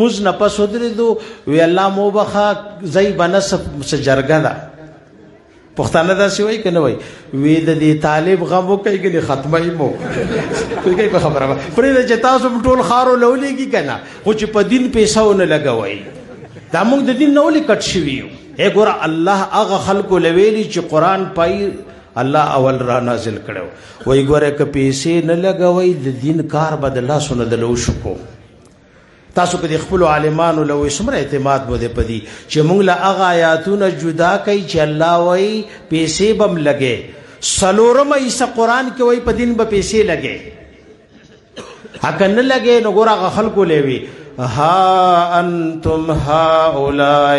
مز نه پس ودرې دو وی الله مو بخا زئی بنس سجرګه ده پښتانه دا سی وای کنه وای وی د دې طالب غم وکړي کې ختمه یې مو کوي په خبره پرې چې تاسو ټول خارو لولې کی کنه خو چې په دین پیسو نه لګوي دا موږ د دین نو لیکټ شوی یو اے ګور الله هغه خلکو لویلی چې قران پای الله اول را نازل کړو وای ګوره ک پیسې نه لګوي د دین کار بدلا سن دلو شکو تاسو کې د خپل عالمانو له وسمره اعتماد مو دې پدی چې موږ له اغا آیاتونه جدا کوي چې الله وای پیسې بم لګي سلورم ایسه قران کې وای په دین به پیسې لګي اکه نه لګي نو ګور هغه خلکو لوي ها انتم هؤلاء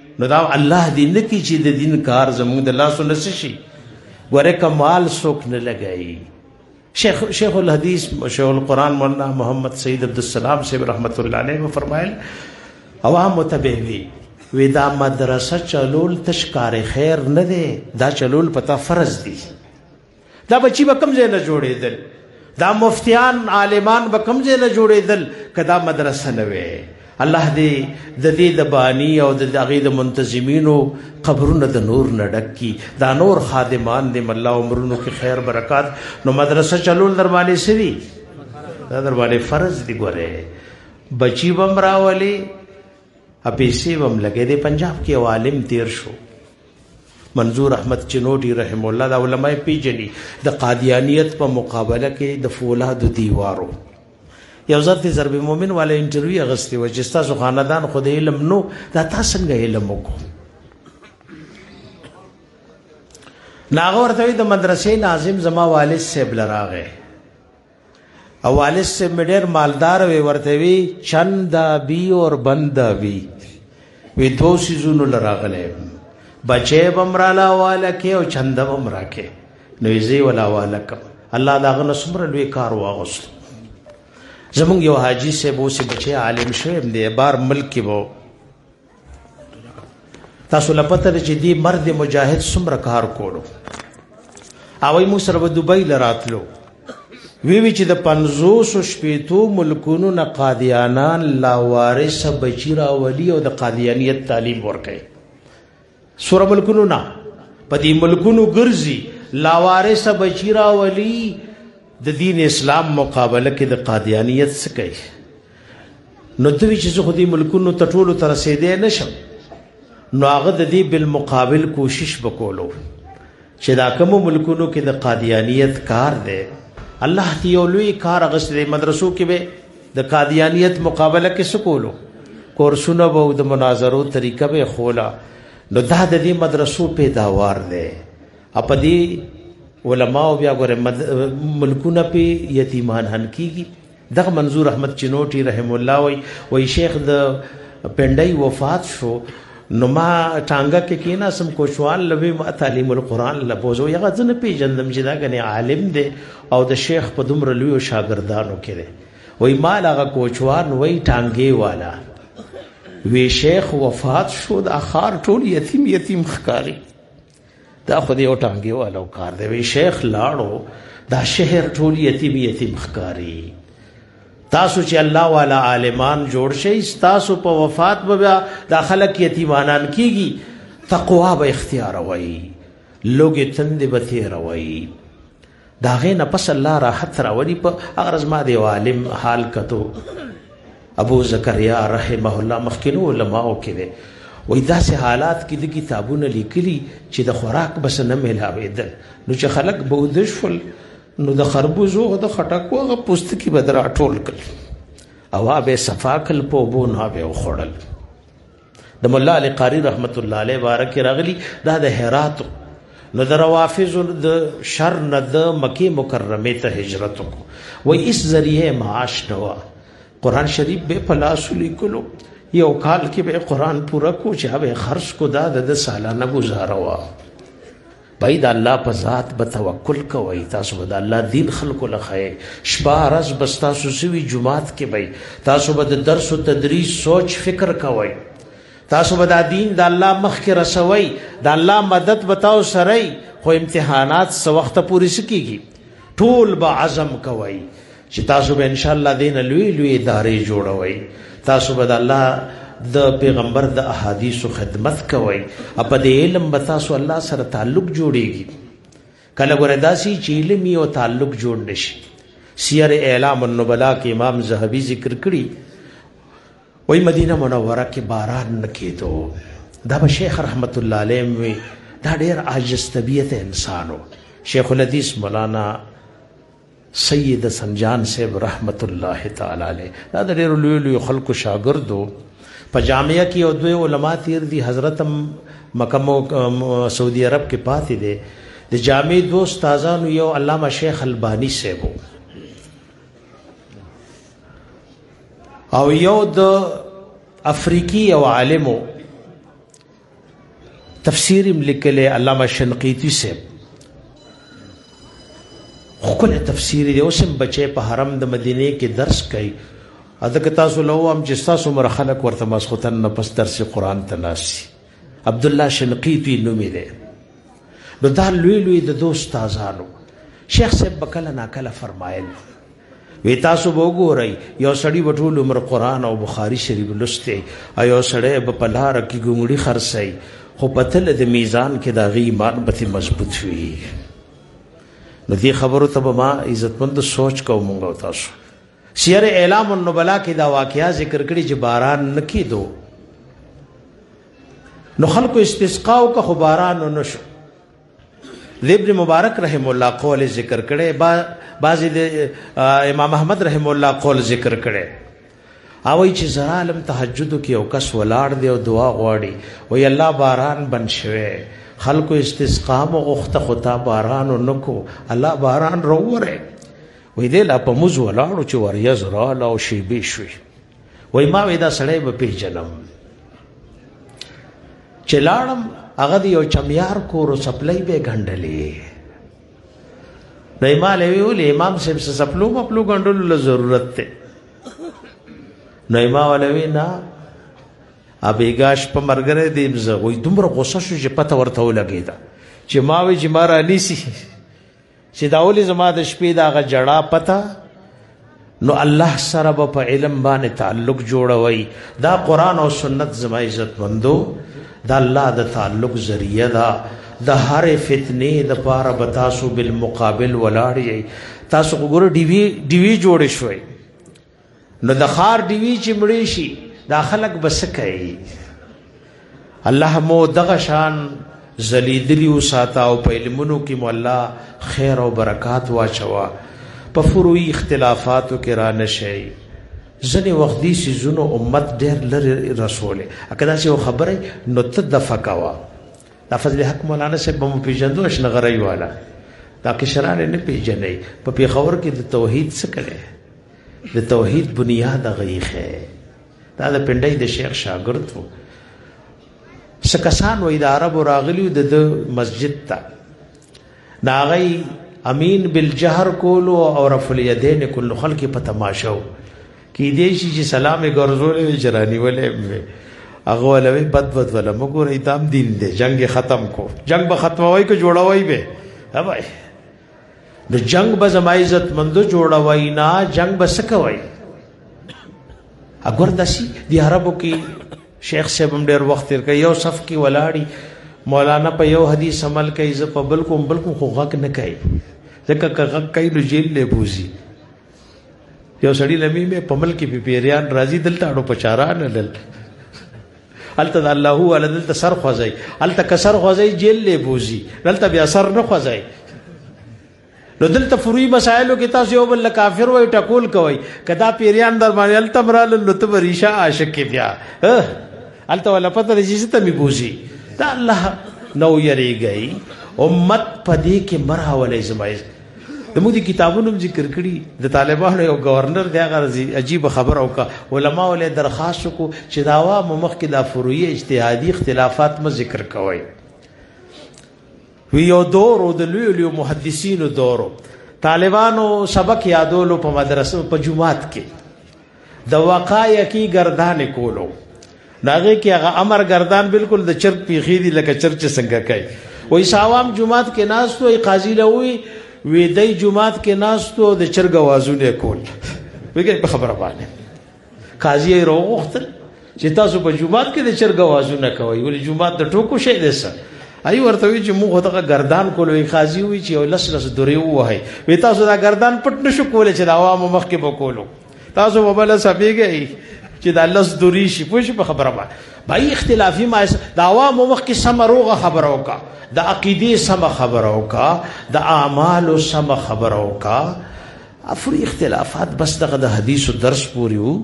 نو دا الله دې نه کی چې د دین کار زموږ د لاسو نه شي ګوره کمال څوک نه لګایي شیخ شیخ الحدیث شیخ القرآن مولانا محمد سید عبدالسلام صاحب رحمت الله علیه فرمایل عوام متبهوی وی دا مدرسه چلول تشکار خیر نه دی دا چلول پتا فرض دی دا بچی به کوم ځای نه جوړېدل دا مفتیان عالمان به کوم ځای نه جوړېدل که دا مدرسه نه وي الله دې د دې د بانی او د هغې د منتظمینو قبرونه د نور نه ډک کړي دا نور خادمان دې الله عمرونو کې خیر برکات نو مدرسه چلول در باندې څه دي دا در باندې فرض دي ګوره بچی به هم راولي پیسې به هم لګې دی پنجاب کې عالم تیر شو منظور احمد چنوټي رحم الله دا علماء پیجني د قادیانیت په مقابله کې د فولاد دیوارو یو ځل ته ضرب مومن والے انټرویو غستې و چې تاسو خاندان خو د علم نو دا تاسو څنګه علم وکړو ناغور ته د مدرسې ناظم زما والد صاحب لراغه او والد سے مډیر مالدار وی ورته وی چندا بی اور بندا بی وی دو سیزونو لراغله بچې بمرالا والا کې او چندا بمرا کې نو یې ولا والا کم الله دا غنه سمره لوی کار واغوست زمونږ یو حاجی سے بو سي بچي عالم شوی دی بار ملک کې وو تاسو لپاره چې دی مرد مجاهد څومره کار کولو او موږ سره په دوبۍ لراتلو وی وی چې د 500 شپېتو ملکونو نه قادیانان لا وارث بچی راولي او د قادیانیت تعلیم ورکړي سور ملکونو نه په دې ملکونو ګرځي لا وارث بچی راولي د دین اسلام مقابله کې د قادیانیت څخه کوي نو دوی چې خو دې ملکونو ته ټولو ته رسېدی نه شم نو هغه د دې بالمقابل کوشش وکولو چې دا کوم ملکونو کې د قادیانیت کار دی الله دې یو لوی کار غسلې مدرسو کې به د قادیانیت مقابله کې سکولو کورسونه به د مناظرو طریقه به خولا نو دا د دې مدرسو پیداوار دی اپدی علما او بیا ګره ملکونه په یتیمان هن کیږي دغه منظور احمد چنوټي رحم الله وای وای شیخ د پندای وفات شو نو ما ټانګه کې کینا سم کوشوال لوي ما تعلیم القرآن لبوزو یغه ځنه پیجندم چې دا غني عالم دی او د شیخ په دومره لوی شاګردانو کې دی وای ما لغه کوچوان وای ټانګي والا وی شیخ وفات شو د اخار ټول یتیم یتیم خکاری دا خو دیو ټانګي والو کار دی وی شیخ لاړو دا شهر ټول یتیم یتیم ښکاری تاسو چې الله والا عالمان جوړ شئ تاسو په وفات به دا خلک یتیمانان کیږي تقوا به اختیار وای لوګي تند به تیر وای دا غې نه پس الله راحت راولي په هغه ورځ ما دی عالم حال کتو ابو زکریا رحمه الله مخکینو علماو کې دی وای داسې حالات کې د کتابونه لیکلي چې د خوراک بس نه ملاوېدل نو چې خلک به ودشول نو د خربوزو او د خټکو هغه پوستکي به در راټول کړل او به یې صفا کړل په اوبو نه به یې وخوړل د مولا علی قاری رحمت الله علیه بارک راغلی دا د هرات نو د روافض د شر نه د مکی مکرمه ته هجرت کو وای اس ذریعه معاش نوا قران شریف به پلاس لیکلو یو کال کې به قران پورا کو چې به خرج کو دا د سالانه گزاره وا پای د الله په ذات به توکل کوئ تاسو به د الله دین خلکو له خای شپه ورځ بس تاسو سوي جمعات کې به تاسو به د درس او تدریس سوچ فکر کوئ تاسو به د دین د الله مخ کې رسوي د الله مدد به تاسو سره خو امتحانات سو وخت پورې سکیږي ټول به عزم کوي چې تاسو به ان شاء الله دین لوی لوی ادارې جوړوي تاسو به د الله د پیغمبر د احادیثو خدمت کوي په دې علم به تاسو الله سره تعلق جوړیږي کله ګره داسي چې علم یو تعلق جوړ نشي سیر اعلام النبلا کې امام زهبي ذکر کړی وای مدینه منوره کې باران نکېدو دا به شیخ رحمت الله علیه وی دا ډیر عاجز طبیعت انسانو شیخ الحدیث مولانا سيد حسن جان صاحب رحمت الله تعالی علیه دا د ډېرو لوی لوی خلکو شاګرد و په جامعه کې یو دوی علما تیر دي حضرت مکمو سعودي عرب کې پاتې دي د جامع دو استادانو یو علامه شیخ البانی سیبو او یو د افریقی او عالمو تفسیر هم لیکلی علامه شنقیطي صاحب خپل تفسیر دی اوس هم بچي په حرم د مدینه کې درس کوي اته تاسو له هم چې تاسو مر خلق ورته مسخوتن نه پس درس قران ته ناسي عبد الله شنقیطي نوم دی نو دا لوی لوی د دوستانو شیخ صاحب بکله ناکله فرمایل وی تاسو به وګورئ یو سړی به ټول عمر قرآن او بخاري شریف لوستی او یو سړی به په لاره کې ګونګړي خرڅوي خو په تله د میزان کې د هغې ایمان به ترې مضبوط وي نو دې خبرو ته به ما عزتمند سوچ کوم موږ او تاسو سیر اعلام النبلا کې دا واقعیا ذکر کړي چې باران نه کېدو نو خلکو استسقا وکړه خو باران نه شو د ابن مبارک رحم الله قول ذکر کړي با بعضی د امام احمد رحم الله قول ذکر کړي او چې زرالم تهجد کې او کس ولاړ دی او دعا غواړي وای الله باران بن شوه خلکو استسقا مو غوښته خو تا باران نکو الله باران روره وای دې لا په موز ولاړو چې وریا زراله او شی به شوي وای ما وې دا سړی به پیژنم چې لاړم هغه د یو چمیار کورو سپلای به غندلې د امام لوی ول امام صاحب سره سپلو مپلو غندلو له ضرورت ته نو امام لوی نه ابيګاش په مرګره دی زه وې دومره غوسه شو چې پته ورته ولګیدا چې ما وې چې مارا نیسی چې دا ولې زما د شپې دا غ جړا پته نو الله سره به په علم باندې تعلق جوړوي دا قران او سنت زما عزت مندو دا الله د تعلق ذریعہ دا د هر فتنه د پاره به تاسو بالمقابل ولاړی تاسو وګوره ډیوی ډیوی جوړ شوي نو د خار دی وی چې مړی شي دا خلک بس کوي الله مو دغه شان زلیدلی او ساته او په علمونو کې مو الله خیر او برکات واچوا په فروعي اختلافاتو کې را نشي ځنې وخت دي چې زونو امت ډېر لري رسوله اکه دا څه خبره نو ته د فکوا دا فضل حق مولانا صاحب مو پیژندو اشنه غرای والا دا کشران نه پیژنې په پیښور کې د توحید څخه کړي د توحید بنیاد غیخه دا د پندای د شیخ شاګرد وو سکسان وې د عربو راغلیو د مسجد ته ناغی امین بالجهر کولو او رفع الیدین کول خلک په تماشاو کې دې شي چې سلام ګرځولې جرانی ولې هغه ولوي بد بد ولا مګورې دام دین دې جنگ ختم کو جنگ به ختموي که جوړوي به هاي نو جنگ به زما عزت مند جوړوي نه جنگ به سکوي اګور داسي دی عربو کې شیخ صاحب هم ډیر وخت تیر کوي یو صف کې ولاړی مولانا په یو حدیث عمل کوي زه په بل کوم بل کوم خو غږ نه کوي ځکه که غږ کوي نو جیل له بوزي یو سړی لمی مې په ملک په پیریان راځي دلته اړو پچاران لل الته د الله هو ال دلته سر خوځي الته کسر خوځي جیل له بوزي دلته بیا سر نه خوځي نو دلته فروي مسائلو کې تاسو یو بل کافر وای ټکول کوي کدا پیریان در باندې الته مرال نو ته ریشه عاشق کې بیا الته ولا پته رجیسه ته می بوزي دا الله نو یریږي امت پدې کې مرحله زمایز د مودي کتابونو ذکر کړي د طالبانو یو گورنر دی هغه عجیب خبر او کا علما ولې درخواست کو چې دا وا مخ کې د فروعي اجتهادي اختلافات م ذکر کوي وی یو دور او د لوی لوی محدثینو دور طالبانو سبق یادولو په مدرسو په جمعات کې د وقایکی گردان کولو داغه کې هغه امر گردان بالکل د چرپ پیخې دي لکه چرپ چې څنګه کوي وای ساوام جمعات کې ناس ته قاضي لوي وی دای جمعات کې ناس ته د چرګ وازونه کول وګورئ په خبره باندې قاضي یې روغختل چې تاسو په جمعات کې د چرګ وازونه کوي ولې جمعات د ټوکو شي دي سر ای ورته وی چې موږ دغه گردان کول وی قاضي وی چې لس لس درې وای وی تاسو دا گردان پټ نشو کولای چې د عوام مخ کې بکولو تاسو وبله سپیږئ چې دا لس دوری شي پوه شي په خبره باندې بای اختلافي ما دا عوام مخ کې سم روغه خبره وکا د عقیده سم خبره وکا د اعمال سم خبره وکا افری اختلافات بس دغه د حدیث درس پوریو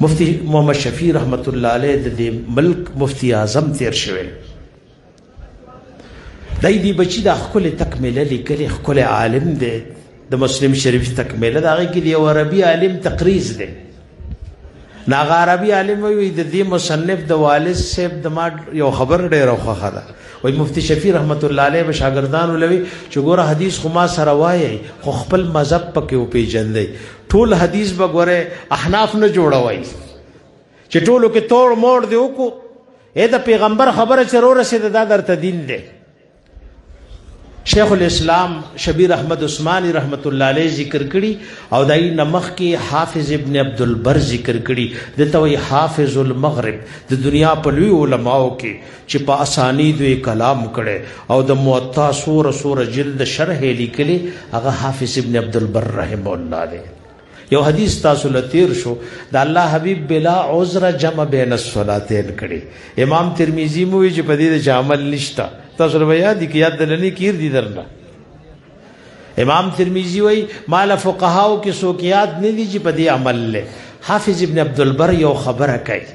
مفتی محمد شفیع رحمت الله علیه د دې ملک مفتی اعظم تیر شوی دای دی بچی د خپل تکمیله لیکلې خپل عالم دی د مسلم شریف تکمیله دا غي کې دی عربي عالم تقریز دی نا عربي عالم وی د دې مصنف د والد صاحب د ما یو خبر ډیر خوخه ده وای مفتی شفیع رحمت الله علیه شاګردان ولوي چې ګوره حدیث خو ما سره وایي خو خپل مذهب پکې او پیجن دی ټول حدیث به ګوره احناف نه جوړوي چې ټولو کې تور مور دی وکړو اې د پیغمبر خبره چې رو رسید دا درته دین دی شیخ الاسلام شبیر احمد عثماني رحمت الله علیه ذکر کړي او دای نمخ کې حافظ ابن عبد البر ذکر کړي د توي حافظ المغرب د دنیا په لوی علماو کې چې په اسانید یې کلام کړي او د موطا سور سور جلد شرح لیکلي هغه حافظ ابن عبد البر رحم الله دی یو حدیث تاسو لتیر شو د الله حبیب بلا عذر جمع بین الصلاتین کړي امام ترمذی مو چې په دې د عمل نشتا تاسو له یاد کی یاد دلنی کیر دي درنه امام ترمذی وای مال فقهاو کې سوکیات نه دي چې په دې عمل له حافظ ابن عبد البر یو خبره کوي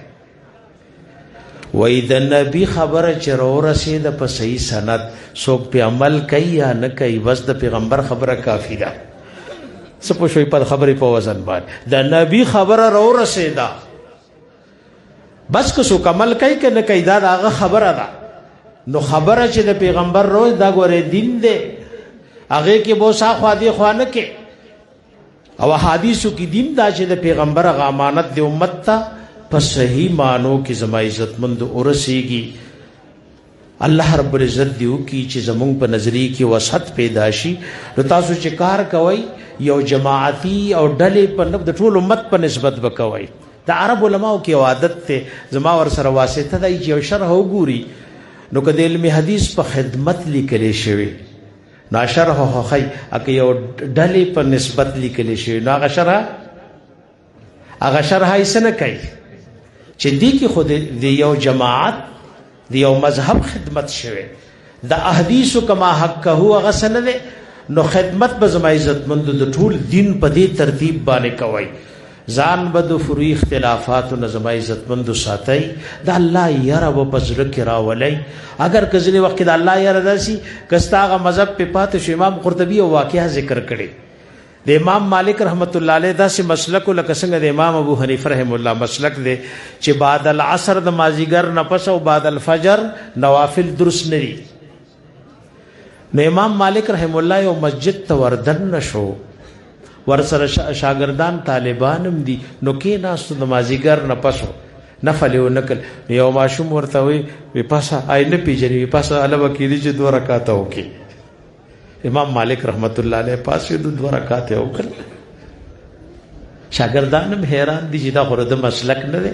وای د نبی خبره چې رو رسید په صحیح سند څوک په عمل کوي یا نه کوي بس د پیغمبر خبره کافی ده څه په شوي په خبرې په وزن باندې د نبی خبره رو رسیدا بس که څوک عمل کوي که نه کوي دا هغه خبره ده نو خبره چې د پیغمبر روز دا ګوره دین دی هغه کې بو سا خو دی خو نه کې او حدیثو کې دیم دا چې د پیغمبر غ امانت د امت ته په صحیح مانو کې زما عزت مند اورسیږي الله رب العزت دی وکي چې زمونږ په نظری کې وسط پیدا شي نو تاسو چې کار کوي یو جماعتي او ډلې په نب د ټول امت په نسبت وکوي د عرب علماو کې عادت ته زما ور سره واسطه دی چې یو شرح وګوري نو کده علم حدیث په خدمت لیکل شوی دا شرح خوخی اکه یو ډلی په نسبت لیکل شي نو هغه شرح هغه شرح یې سن کوي چې دی کې خود دی یو جماعت دی یو مذهب خدمت شوه د احادیث کما حق هو هغه سن نه نو خدمت به زما عزت مند د ټول دین په دې ترتیب باندې کوي ځان به د فروعي اختلافاتو نه زما عزتمندو ساتئ د الله یره به په زړه کې راولئ اګر که ځینې وخت کې د الله یره داسي که ستا هغه مذهب په پاتې شو امام قرطبي او واقعه ذکر کړي د امام مالک رحمت الله علیه داسې مسلک لکه څنګه د امام ابو حنیفه رحم الله مسلک دی چې بعد العصر د مازیګر نه پس او بعد الفجر نوافل درس نه دي نو امام مالک رحم الله یو مسجد ته وردن نشو ورسره شاګردان طالبانم دي نو کې ناس د مازیګر نه پسو نفل یو نکل یو ماشوم ورته وي وی پاسه آی نه پیژني وی پاسه الله وکیل چې دوه رکعات وکي امام مالک رحمت الله علیه پاسه د دوه رکعات وکړ شاګردانم حیران دي چې دا خورده مسلک نه دی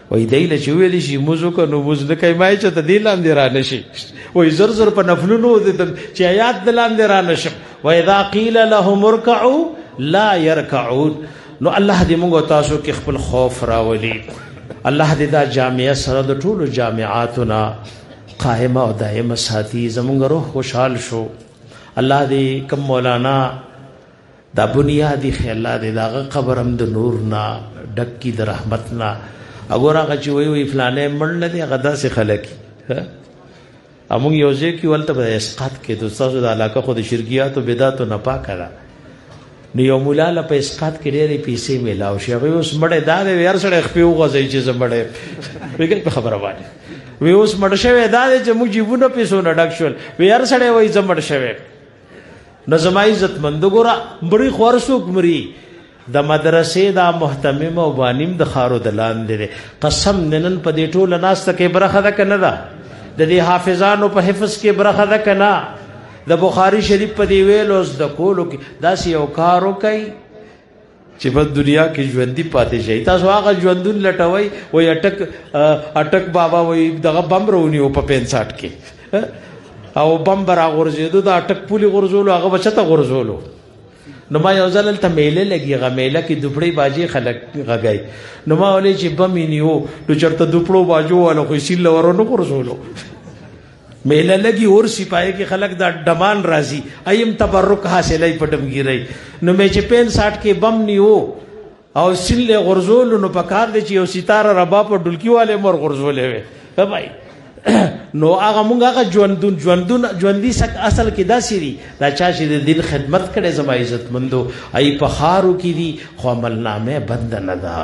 وای دای له چې ویل شي موزو که نو موز نه کوي مای چې ته دې لاندې را نشي وای زر زر په نفلونو دې ته چې آیات د لاندې را نشم وای اذا قیل لهم اركعوا لا يركعون نو الله دې موږ تاسو کې خپل خوف راولي الله دې دا جامعه سره د ټولو جامعاتنا قائمه او دائمه ساتي زمونږ روح خوشحال شو الله دې کوم مولانا دا بنیادی خیلا دی داغه قبر هم د نور نه ډک کی د رحمت نه اګور هغه چې وی وی فلانه مړ نه دی هغه داسې خلک امون یو ځای کې ولته به اسقاط کې د تاسو د علاقه خو د شرکیات او بدعت نه پاک را نو یو مولا له په اسقاط کې ډېرې پیسې میلاو شي هغه اوس مړ دا دی ور سره خپل غوځي چې زمړې وګل په خبره باندې وی اوس مړ شوی دا دی چې موږ جیبونه پیسو نه ډک شول وی هر سره وای زمړ شوی نو زما عزت مند ګورا مړی خور سوک مری د مدرسې دا محتمم او بانیم د خارو د لاندې دی قسم ننن په دې ټوله ناس ته کې برخه ده کنه ده د دې حافظانو په حفظ کې برخه ده کنه د بخاری شریف په دی ویل اوس د کولو کې داسې یو کارو کوي چې په دنیا کې ژوندۍ پاتې شي تاسو هغه ژوندون لټوي وای اٹک اٹک بابا وای دغه بم رونی او په 65 کې او بم برا غورځېدو دا اٹک پولی غورځولو هغه بچته غورځولو نو ما یو ځل ته میله لګي غ میله کې دوپړې باجی خلک غږای نو ما ولې چې بم نیو نو چرته دوپړو باجو ولا خو سیل ورو نو غورځولو میله لګي اور سپای کې خلک دا ډمان راځي ایم تبرک حاصلای پټمګیرای نو مې چې پین ساټ کې بم نیو او سین له غرزول نو پکار دی چې یو ستاره ربا په ډلکی والے مر غرزولې وي بای نو هغه مونږ هغه ژوندون ژوندون ژوندۍ سک اصل کې داسې دي دا چا چې د دین خدمت کړي زما عزت مندو ای په خارو کې دي خو عمل نامه بند نه ده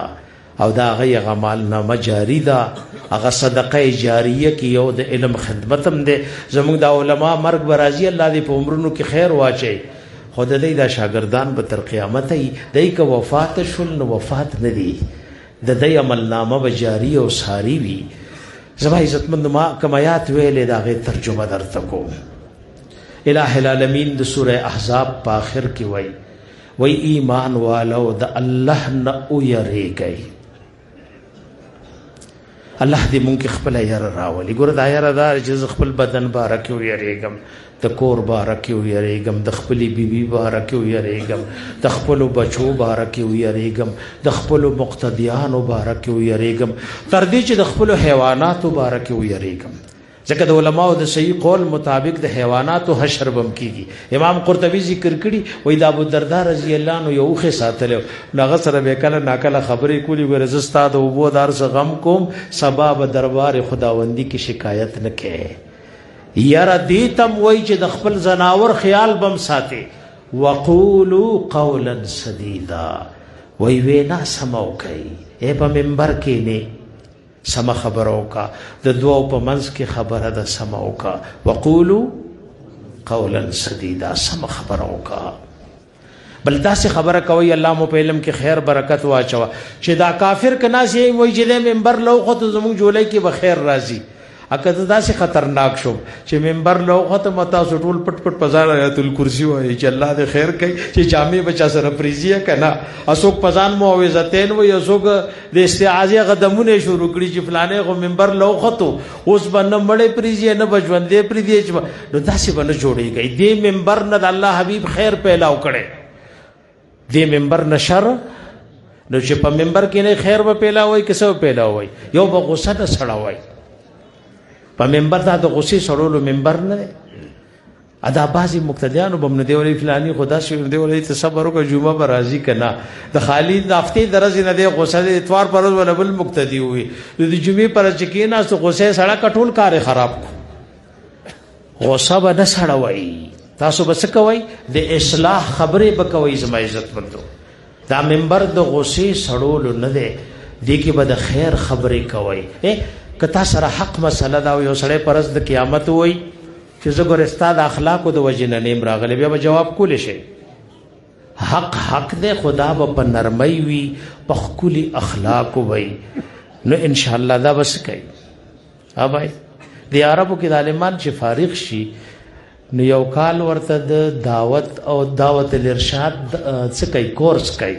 او دا هغه غمال نامه جاری ده هغه صدقه جاریه کې یو د علم خدمت هم ده زموږ د علما مرګ برازي الله دې په عمرونو کې خیر واچي خود دې دا شاګردان به تر قیامت ای دای که وفات شول نو وفات نه دی د دې عمل نامه به جاری او ساری وي زما عزتمند ما کمایات ویلې دا غي ترجمه درته کوم الہ العالمین د سوره احزاب په اخر کې وایي وای ایمان والو د الله نه او یریږئ الله دې مونږ خپل یار راولي ګور دا یار دا چې خپل بدن بارک یو یریږم د کور بارک یو یریږم د خپلې بیبي بارک یو یریږم د خپل بچو بارک یو یریږم د خپل مقتدیانو بارک یو یریږم تر دې چې د خپل حیواناتو بارک یو یریږم ځکه د علماو د صحیح قول مطابق د حیواناتو حشر بم کیږي امام قرطبي ذکر کړي وای د ابو الدرداء رضی الله عنه یو خې ساتل نو هغه سره به کله ناکله خبرې کولی ورز استاد او بو دار څخه غم کوم سبب دربار خداوندی کې شکایت نه کړي یاره دې تم وای چې د خپل زناور خیال بم ساتي وقولو قولا سدیدا وای وینا سمو کوي اے په منبر کې نه سمه خبره وکا د دوو په منځ کې خبره ده سمه وکا وقولو قولا سدیدا سمه خبره وکا بل داسې خبره کوي الله مو په علم کې خیر برکت واچوا چې دا کافر کنا سي وای چې د منبر لو خو ته زموږ جولای کې بخیر راځي اکه دا داسې خطرناک شو چې منبر لو خو ته متا سټول پټ پټ پزار آیت الکرسی وای چې الله دې خیر کوي چې جامع بچا سره پریزیه کنا اسوک پزان مو او عزتین وای اسوک د استعاذې قدمونه شروع کړي چې فلانه غو منبر لوخته اوس باندې مړې پریږي نه بجوندې پریږي چې نو داسې باندې جوړيږي دې منبر نه د الله حبيب خیر پیلاو کړي دې منبر نشر نو چې په منبر کې نه خیر به پیلاوي کسو پیلاوي یو به غصه نه سړاوي په منبر دا د غصې سړولو منبر نه ادا بازي مقتدیانو بم نه دی ولې فلانی خدا شي نه دی ولې ته صبر وکړه جمعه به راضي کنا د خالی د هفته درځ نه دی غوسه د اتوار پر ورځ ولبل مقتدی وي د جمعه پر چې کینا سو غوسه سړه کټول کار خراب کو غوسه به نه سړه وای تاسو بس کوي د اصلاح خبره به کوي زما عزت مندو دا منبر د غوسه سړول نه دی دی کې به د خیر خبره کوي کتا سره حق مسله دا یو سړی پرز د قیامت وای چې زه ګورې ستا د اخلاقو د وجې نه نیم راغلی بیا به جواب کولی شئ حق حق دی خدا به په نرمۍ وي په ښکلي اخلاقو وي نو ان شاء الله دا بس کوي اوبای د عربو کې د عالمان چې فارغ شي نو یو کال ورته د دعوت او دعوت الارشاد څه کوي کورس کوي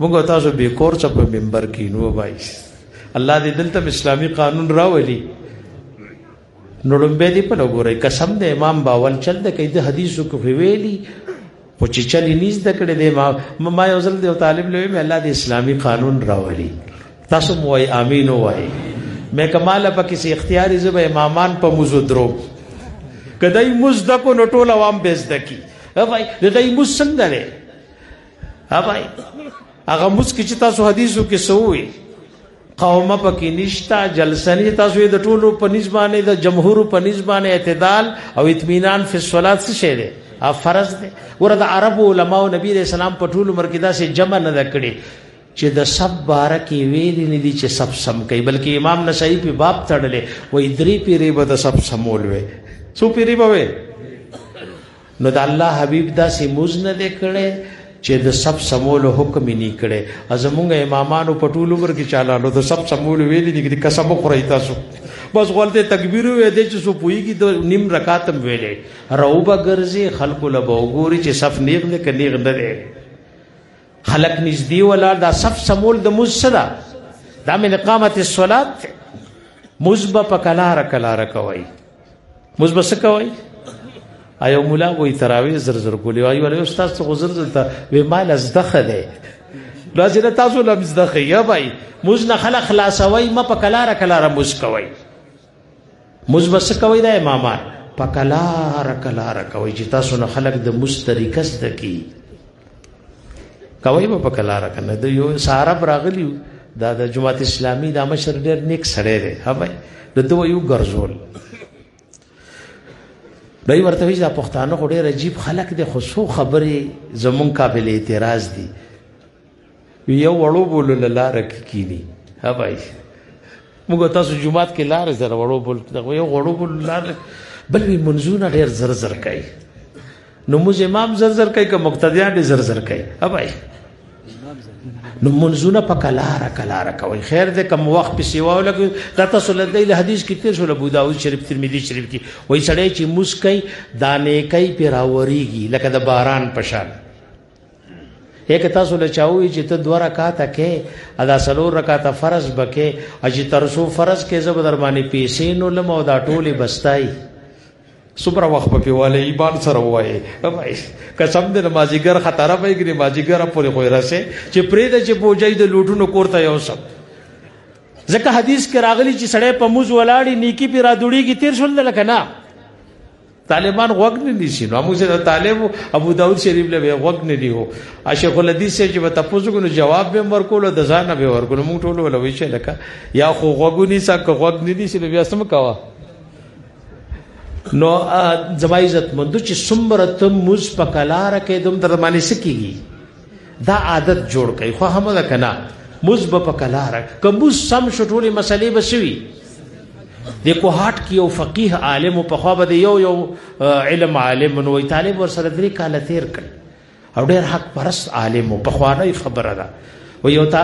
موږ تاسو به کورس په منبر کې نو وای الله دې دلته اسلامي قانون راولي نړمبه دی په لګورې قسم د امام باول چل د کې د حدیثو کو ویلی خو چې چلی نیز د کړې د ما ما یو ځل د طالب لوي مې الله د اسلامي قانون راولي تاسو مو وای امين وای مې کمال په کیسه اختیاري زب امامان په موزو درو کدی موز د کو نټول عوام بیز دکی هاي د دای موز څنګه لري هاي هغه موز کې چې تاسو حدیثو کې سووي قومه پکې نشتا جلسنی تاسو د ټولو په نسبانه د جمهور په نسبانه اعتدال او اطمینان فی الصلات څه شه دی ا فرض دی ورته عرب علماء او نبی رسول سلام په ټولو مرکدا سه جمع نه کړي چې د سب بارکه ویل نه دي چې سب سم کوي بلکې امام نسائی په باب تړلې وې درې پیری به د سب سمول وې څو پیری به وې نو د الله حبیب داسې موز نه دی کړی چې د سب سمولو حکم یې نه کړی زمونږ امامانو په ټول عمر کې چاله نو د سب سمولو ویلي دي چې قسم خورئ تاسو بس غلطه تکبیر وې د چې سو پويږي د نیم رکعاتم ویلې روبه ګرځي خلق له وګوري چې صف نیغ نه کنيغ نه دی خلق نږدې ولا دا صف سمول د مسلا دا من اقامت الصلات مزب په کلار کلار کوي موږ بس کوي ایو مولا وې تراوی زر زر کولی ایو له استاد څخه زر زر ته وې مال از دخه ده راځي له تاسو لم زده خي یا بای موږ نه خلک خلاصوي م په کلاره کلاره موږ کوي موږ بس کوي دا امامان په کلاره کلاره کوي چې تاسو نه خلک د مستریکس دکی کوي په کلار کنه د یو سارا براغلیو دا د جماعت اسلامي د مشر ډېر نیک سړی دی ها بھائی د دوه یو ګرځول دای ورته وی دا پښتانه خو ډېر عجیب خلک دي خو سو خبرې زمون قابل اعتراض دي یو وړو بولو لاره کې کینی ها بای موږ تاسو جمعات کې لار زره وړو بول دغه یو وړو بول لار بل وی منزونه ډیر زر زر کوي نو موږ امام زر زر کوي که مقتدیان ډیر زر زر کوي ها بای نو منزونه په کلاره کلاره کوي خیر دې کم وخت په سیوا ولګي دا تاسو له دې حدیث کې تیر شو له بوداوود شریف ترمذی شریف کې وای سړی چې مسکای دانې کوي پیراوريږي لکه د باران پشان یک تاسو له چاوي چې ته دوه رکعات کې ادا سلور رکعات فرض بکې اجي ترسو فرض کې زب در باندې پیسې نو لمو دا ټوله بستای سپره وخت په پیواله ایمان سره وایي قسم دې نمازیګر خطر به کې نمازیګر پورې خو راسه چې پرې د چې بوجای د لوټونو کوړته یو سب ځکه حدیث کې راغلی چې سړی په موز ولاړی نیکی پی را دوړیږي تیر شول لکه نه طالبان غوږ نه نیسی نو موږ د طالب ابو داود شریف له غوږ نه نیو اشیخ الحدیث چې به تاسو کو جواب به ورکول د ځان به ورکول موږ ټول ولوي چې لکه یا خو غوږ نیسا که غوږ نه نیسی نو بیا سم کاوه نو زما عزت مند چې څومره ته موږ په کلار کې دوم درمانه سکیږي دا عادت جوړ کړئ خو هم ده کنه موز به په کلار کوم سم شټولې مسلې بسوي د کوهات کې یو فقيه عالم په خو به یو یو علم عالم نو طالب ور سره درې کال تیر کړ او ډېر حق پرس عالم په خو نه خبره ده و یو تا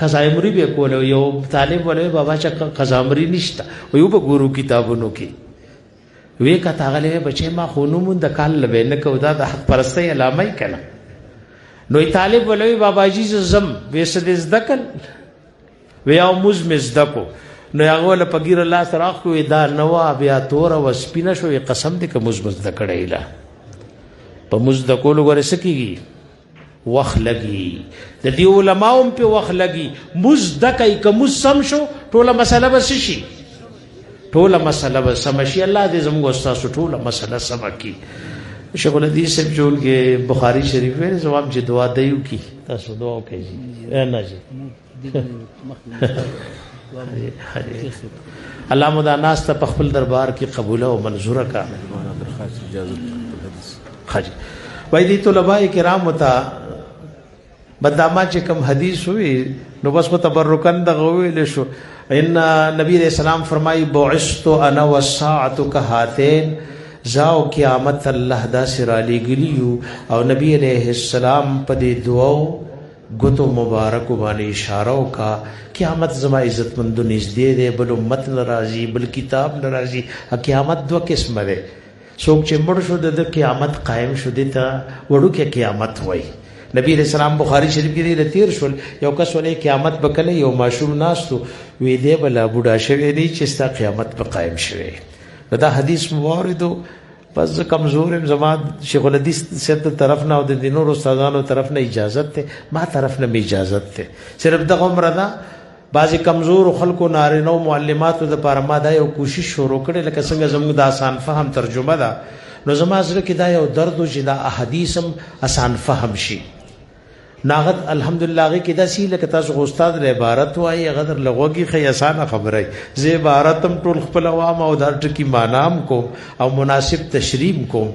قضا امری به کول یو طالب ولې بابا چې قضا امری نشته و یو به ګورو کتابونو کې وی که تاغله بچې ما خو نو مونږ د کال لبه نه کو دا د حق پرسته علامه کنا نو طالب ولوی بابا جی زم وېس دې زدکل وی او موز مې زدکو نو هغه له پګیر الله سره اخ کوی دا نو بیا تور او سپینه شوې قسم دې که موز مز دکړې لا په موز د کول غره سکیږي وخت لګي د دې علماوم په وخت لګي مز دکای کوم سم شو ټوله مسله بس شي ټوله مسله بس سم شي الله دې زموږ استاد ټوله مسله سم کړي شیخ الحدیث صاحب جون کې بخاری شریف میں جواب جدوا دیو کی تاسو دعا کوي نه جی الله مو دا ناس ته په خپل دربار کې قبول او منزور کا خاجي وای دي طلباء کرام ته بداما چې کوم حدیث وی نو بس کو تبرکن د غویل شو ان نبی علیہ السلام فرمای بعثت انا والساعه كهاتين زاو قیامت الله دا سرالی ګلیو او نبی علیہ السلام په دې دوو ګوتو مبارکو باندې اشاره وکا قیامت زما عزت مندو نږدې دی بل امت ناراضي بل کتاب ناراضي قیامت دوه قسمه ده څوک چې مړ شو د قیامت قائم شو دي ته وړو کې قیامت وای نبی رسول الله بخاری شریف کې دی تیر شول یو کس ولې قیامت بکله یو ماشوم ناستو وی دی بلا بوډا شوی دی چې ستا قیامت په قائم شوی دا حدیث مواردو پس زه کمزور يم زما شیخ الحدیث صاحب ته طرف نه او د دینور استادانو طرف نه اجازه ته ما طرف نه اجازه ته صرف دغه عمر ده بعضی کمزور خلکو نارینه او معلماتو د پاره ما دا یو کوشش شروع کړي لکه څنګه زموږ د آسان فهم ترجمه ده نو زما سره کې دا یو درد چې دا احادیثم آسان فهم شي ناغت الحمدلله غي کې داسي لکه تاسو غو استاد له عبارت وایي غدر لغوږي خي اسانه خبره زه عبارتم ټول خپل عوام او دار ټکی مانام کوم او مناسب تشریم کوم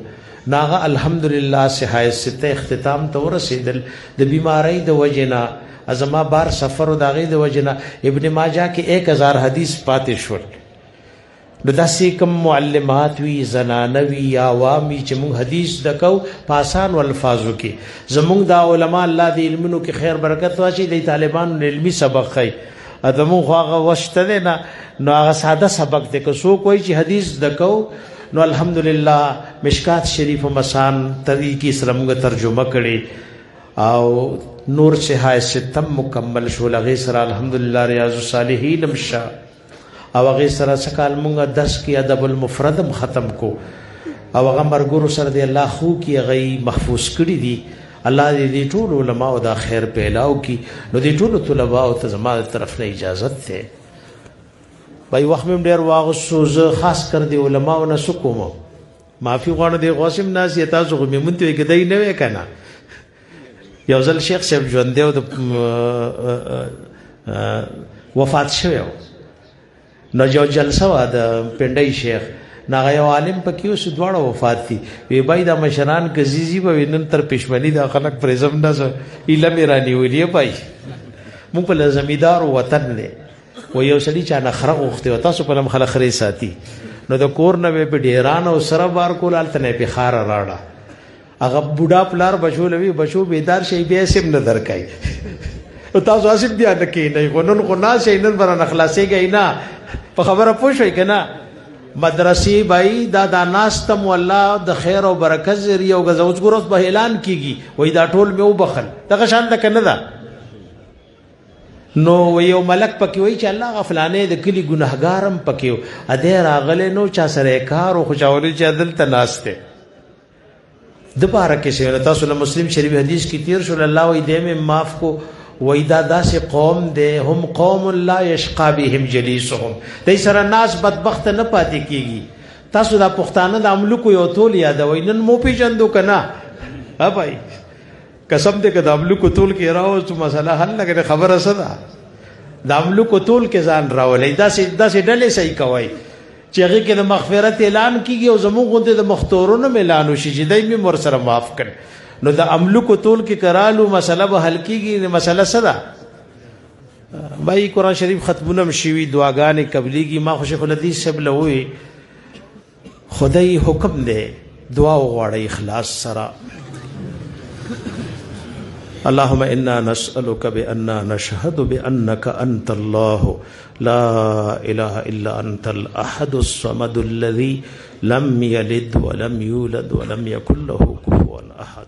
ناغه الحمدلله صحای سته اختتام ته ورسېدل د بیماری د وجنا ازما بار سفر او داغه د وجنا ابن ماجه کې 1000 حدیث پاتې شول نو داسې کوم معلمات وي زنانه وي یا عوام وي چې موږ حدیث دکو په اسانو الفاظو کې زموږ دا علما الله دې علمونو کې خیر برکت واچي د طالبانو علمي سبق ښيي ادمو خو هغه وشته نه نو هغه ساده سبق دی که څوک وایي چې حدیث دکو نو الحمدلله مشکات شریف مسان تدی کی سره موږ ترجمه کړي او نور سه های ستم مکمل شو لغې سره الحمدلله ریاض الصالحین مشا او هغه سره سکال مونږه درس کې ادب المفرد هم ختم کو او هغه مرګور سره دی الله خو کې غي محفوظ کړی دی الله دې دې ټول علما او دا خیر پیلاو کی نو دې ټول طلباء او تزما طرف نه اجازه ته بای وخت مم ډیر واغسو زه خاص کر دی علما او نه سکوم معافي غواړم دې غوسم ناس یتا زغ مې مونته کې دای نه وې کنه یو ځل شیخ صاحب ژوند دی او وفات شوی نو یو جلسه وا د پندای شیخ ناغه یو عالم پکې اوس دواړه وفات دي وی بای د مشران کزیزی به وینن تر پښمنی د خلک پرزم نه زه اله میرانی ولې پای مونږ په زمیدار وطن نه و یو سړي چا نخره اوخته او تاسو په لم خلک خري ساتي نو د کور نه به ډیران او سره بار کول الته نه په خار راړه هغه بوډا پلار بچو لوي بچو بیدار شي بیا سم نه درکای او تاسو اسیم بیا نه کې نه غنن خو نه شي نن برن خلاصيږي نه په خبره پوه شئ کنه مدرسې بای دا دا ناستم والله د خیر او برکت ذریعہ او غزوج ګروس به اعلان کیږي وای دا ټول مې وبخل دغه شان د کنه دا نو یو ملک پکې وای چې الله غفلانه د کلی ګناهګارم پکې ا دې راغله نو چا سره کار او خوشاوري چې عدل تناسته د بارک شوی تاسو له مسلم شریف حدیث کې تیر شو الله وی دې مې معاف کو وای دا داسې قوم دی هم قوم لا یشقا بهم جلیسهم دای سره ناس بدبخت نه پاتې کیږي تاسو دا پښتانه د عملو کو یو تول یادوي نن مو پیژندو کنه ها بھائی قسم دې کده عملو کو تول کې راو چې مسله حل لګره خبره سره دا عملو کو تول کې ځان راولې دا سې دا سې ډلې صحیح کوي چې هغه کې د مغفرت اعلان کیږي او زموږ غونډه د مختورونو اعلان وشي چې دای می مر سره معاف کړي نو د املوکو تول کې کرالو مسله به حل کیږي نو مسله سره بای قران شریف ختمونه شوی دعاګانې قبليږي ما خوشی خلدي سب لوي خدای حکم دی دعا وغواړی اخلاص سره اللهم انا نسالک باننا نشهد بانک انت الله لا اله الا انت الاحد الصمد الذي لم يلد ولم يولد ولم يكن له كفوا احد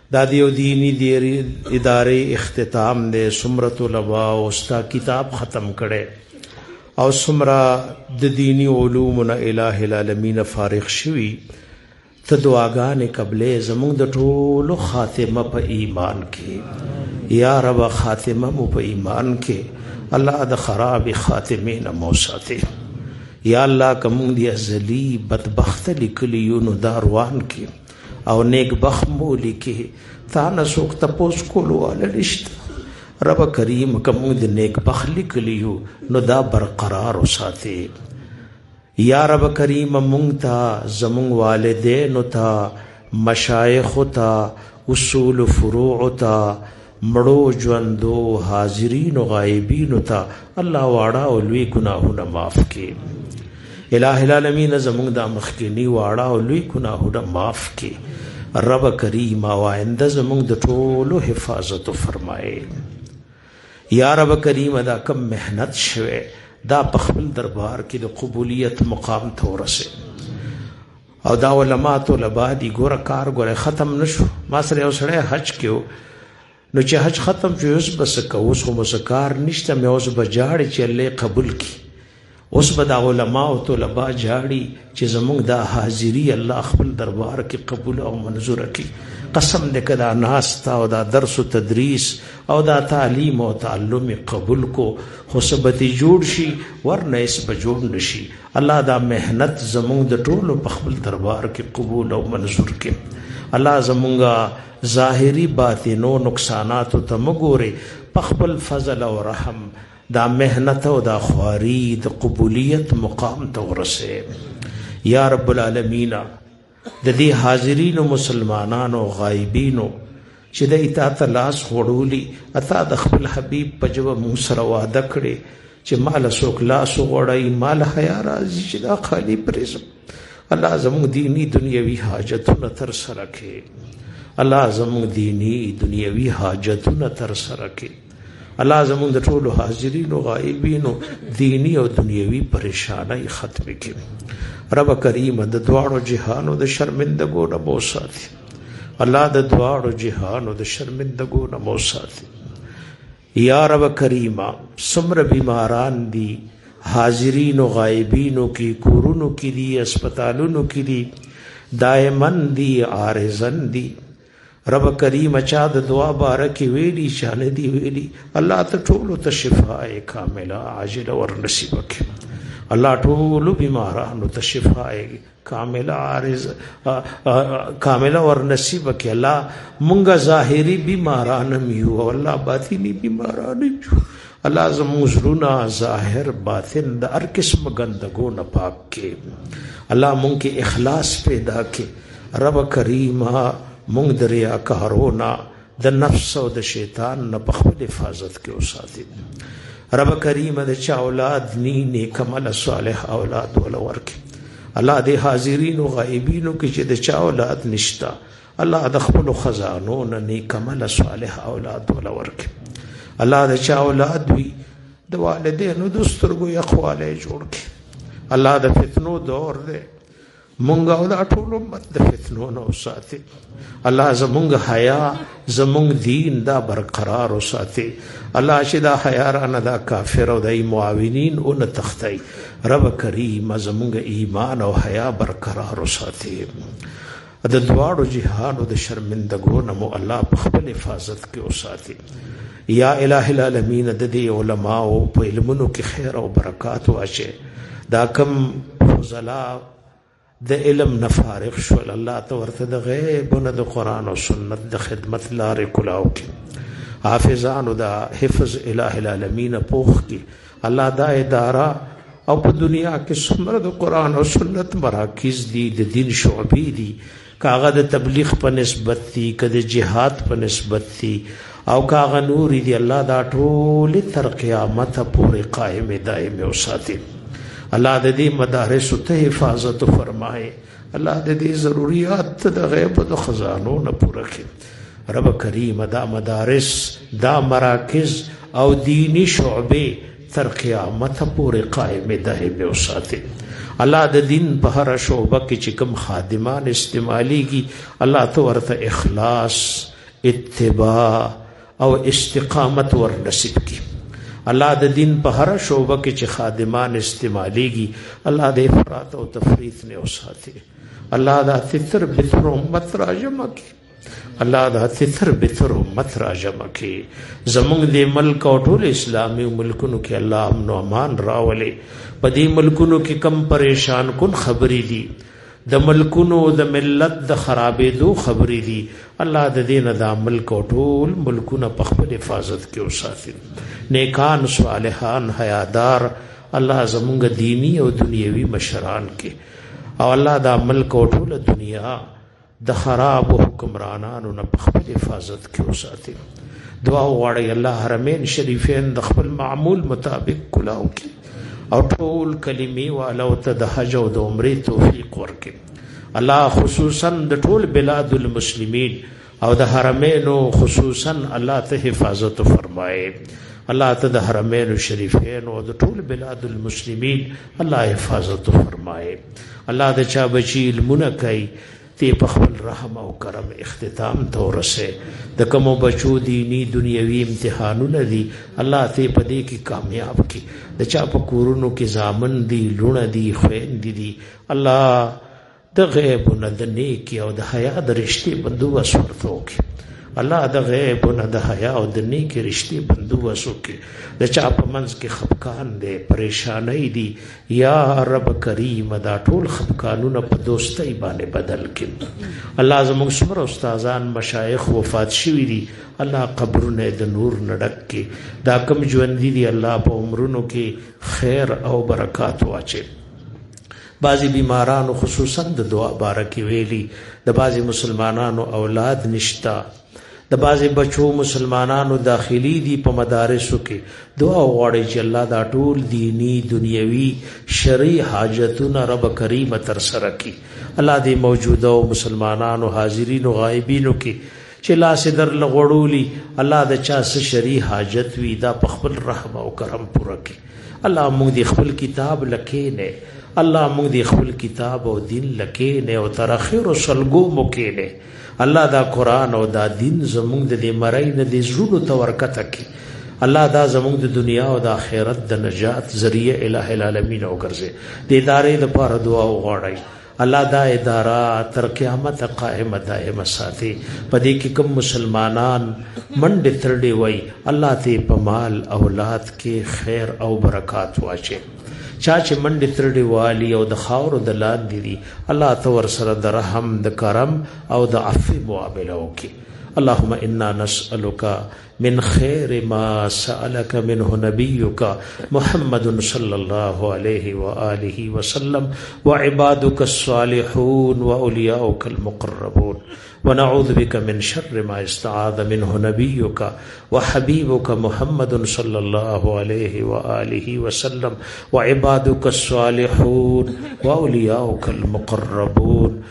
دا د یو دینی ادارې اختتام دی څومره طلباو ستا کتاب ختم کړی او څومره د دینی علومو نه الٰه العالمین فارغ شوي ته دعاګانې قبلې زمونږ د ټولو خاتمه په ایمان کې یا رب خاتمه مو په ایمان کې الله د خراب خاتمه نه مو ساتي یا الله کوم دی ازلی بدبخت لیکلی یو نو داروان کې او نیک بخت مو لیکي تا نه څوک تپوس کولو والا نشته رب کریم که موږ د نیک بخت لیکلی یو نو دا برقرار وساتې یا رب کریم موږ ته زموږ والدینو ته مشایخو ته اصول فروع ته مړو ژوندو حاضرین او غایبین ته الله واړه او لوی ګناهونه معاف کړي الہ العالمین زموږ د مخکینی واړه او لوی ګناهونه معاف کړي رب کریم او آینده زموږ د ټولو حفاظت فرمایي یا رب کریم دا کم مهنت شوه دا په خپل دربار کې د قبولیت مقام ته ورسه او دا علما طلبه دي ګوره کار ګوره ختم نشو ما سره یو سړی حج کېو نو چې حج ختم شو اوس بس که اوس خو مسکار نشته مې اوس به جاړې چې الله قبول کړي اوس به دا علما او طلبه جاړي چې زمونږ دا حاضری الله خپل دربار کې قبول او منظور کړي قسم دې کدا ناستا او دا درس او تدریس او دا تعلیم او تعلم قبول کو خو سبتی جوړ شي ورنه اس به جوړ نشي الله دا مهنت زمونږ د ټولو په خپل دربار کې قبول او منظور کړي الله زمونږه ظاهري باطنو نقصانات ته مګوري په خپل فضل او رحم دا مهنت او دا خواري د قبولیت مقام ته ورسه یا رب العالمین د دې حاضرینو مسلمانانو غایبینو چې د اتا ته لاس وړولی اتا د خپل حبیب په جوه مو سره وعده کړي چې مال سوک لاس وړي مال حیا راځي چې دا خالی پرېزم الله زموږ دینی دنیوي حاجتونه تر سره کړي الله زموږ دینی دنیوي حاجتونه تر سره کړي الله زموږ د ټولو حاضرینو غایبینو دینی او دنیوي پریشانای ختم کړي رب کریم د دواړو جهانو د شرمندګو نه مو ساتي الله د دواړو جهانو د شرمندګو نه مو ساتي یا رب کریم سمر بیماران دي حاضرین او غایبینو کې کورونو کې دي هسپتالونو کې دي دایمن دي عارضن دي رب کریم چا د دعا باره کې ویلي چا نه دی ویلي الله ته ټولو ته شفاء کامله عاجله ورنصیب کړي الله ټولو بیمارانو ته شفاء کامله عارض کامله ورنصیب کړي الله مونږه ظاهري بیماران میو الله باطینی بیماران جو الله زموږ زړونه ظاهر باطن د هر قسم ګندګو نه پاک کړي الله مونږ کې اخلاص پیدا کړي رب کریمه مونږ د ریاکارو نه د نفس او د شیطان نه په خپل حفاظت کې وساتي رب کریمه د چا اولاد نی نیک عمل صالح اولاد ول ورکي الله دې حاضرین او غایبینو کې چې د چا اولاد نشتا الله د خپل خزانو نه نیک عمل صالح اولاد ول ورکي الله د چا اولاد وی د والدینو د سترګو یخواله جوړ کړي الله د فتنو دور دی مونږ او دا ټول امت د فتنو نه وساتي الله زمونږ حیا زمونږ دین دا برقرار وساتي الله چې دا حیا را نه دا کافر او دای معاونین او نه تختی رب کریم زمونږ ایمان او حیا برقرار وساتي د دواړو جهانو د شرمندګو نه مو الله په خپل حفاظت کې وساتي یا الٰه العالمین د دې علماو په علمونو کې خیر او برکات واچي دا کم فضلا د علم نه فارغ شول الله ته ورته د غیب نه د قران او سنت د خدمت لارې کلاو کې حافظانو دا حفظ الٰه العالمین پوخ کې الله دا اداره او په دنیا کې څومره د قران او سنت مراکز دي د دین شعبې دي کاغه د تبلیغ په نسبت دي کده جهاد په نسبت دي او کاغه نور دي الله دا ټول تر قیامت پورې قائم دائم او ساتي الله د دې مدارس ته حفاظت فرمایي الله د دې ضرورت د غیب د خزانو نه پوره کړي رب کریم دا مدارس دا مراکز او دینی شعبه تر قیامت پورې قائم دائم وساتي الله د دین په هر شوبه کې چې کوم خادمان استعماليږي الله تو ورته اخلاص اتباع او استقامت ور نصیب کی الله د دین په هر شوبه کې چې خادمان استعماليږي الله د افراط او تفریط نه وساتي الله د تتر بتر امت راجمه کی الله د تتر بتر امت را جمع کی زمونږ د ملک او ټول اسلامي ملکونو کې الله امن او امان راولي په دې ملکونو کې کم پریشان کن خبرې دي د ملکونو د ملت د خرابې دو خبرې دي الله د دین د ملک او ټول ملکونه په خپل حفاظت کې وساتي نیکان صالحان حیادار الله زمونږ دینی او دنیوي مشران کې او الله د ملک او ټول دنیا د خراب حکمرانانو نه په خپل حفاظت کې وساتي دعا وغواړي الله حرمین شریفین د خپل معمول مطابق کلاو کې او ټول کلمې والو ته د حج او د عمرې توفیق ورکړي الله خصوصا د ټول بلاد المسلمین او د حرمینو خصوصا الله ته حفاظت فرمایي الله ته د حرمینو شریفین او د ټول بلاد المسلمین الله حفاظت فرمایي الله د چا بچی علمونه کوي ته په خپل رحم او کرم اختتام ته ورسه د کوم بچو دینی دنیوي امتحانونه دي الله ته په دې کې کامیاب کړي د چا په کورونو کې ځامن دي لونه دي خويند دي الله د غیب نه د نیکی او د حیا د رشتي بندوبست ورته وکړي الله د غیب نه د حیا او د نیکی رشتي بندوبست وکړي د چا په منځ کې خپکان دی پریشانای دی یا رب کریم دا ټول خپکانونه په دوستۍ باندې بدل کړي الله زموږ سمر استادان مشایخ وفات شوی دي الله قبرونه د نور نډک کې دا کم ژوند دي الله په عمرونو کې خیر او برکات واچي بعضی بیمارانو خصوصا د دعا باره کې ویلي د بعضی مسلمانانو اولاد نشته د بعضی بچو مسلمانانو داخلي دي په مدارسو کې دعا غواړي چې الله دا ټول دینی دنیوي شرعي حاجتونه رب کریم تر سره کړي الله دې موجوده او مسلمانانو حاضرینو غایبینو کې چې لاس در لغړولی الله د چا سه شرعي حاجت وي دا په خپل رحم او کرم پوره کړي الله موږ دی خپل کتاب لکه نه الله موږ دی خپل کتاب او دین لکه نه او تر اخر سلګو مکه نه الله دا قران او دا دین زموږ د دې مړی نه دې زړونو ته ورکته کی الله دا زموږ د دنیا او د آخرت د نجات ذریعہ الہ العالمین او ګرځي د ادارې لپاره دعا وغواړئ الله دا اداره تر قیامت قائمه دائمه ساتي پدې کې کوم مسلمانان منډه ترډي وای الله ته په مال اولاد کې خیر او برکات واچي چا چې منډه ترډي والی او د خاور د لاندې دي الله ته ور سره د رحم د کرم او د عفو معاملو کې اللهم انا نسالک من خير ما سالك منه نبيك محمد صلى الله عليه واله وسلم وعبادك الصالحون واولياؤك المقربون ونعوذ بك من شر ما استعاذ منه نبيك وحبيبك محمد صلى الله عليه وآله وسلم وعبادك الصالحون وأولياؤك المقربون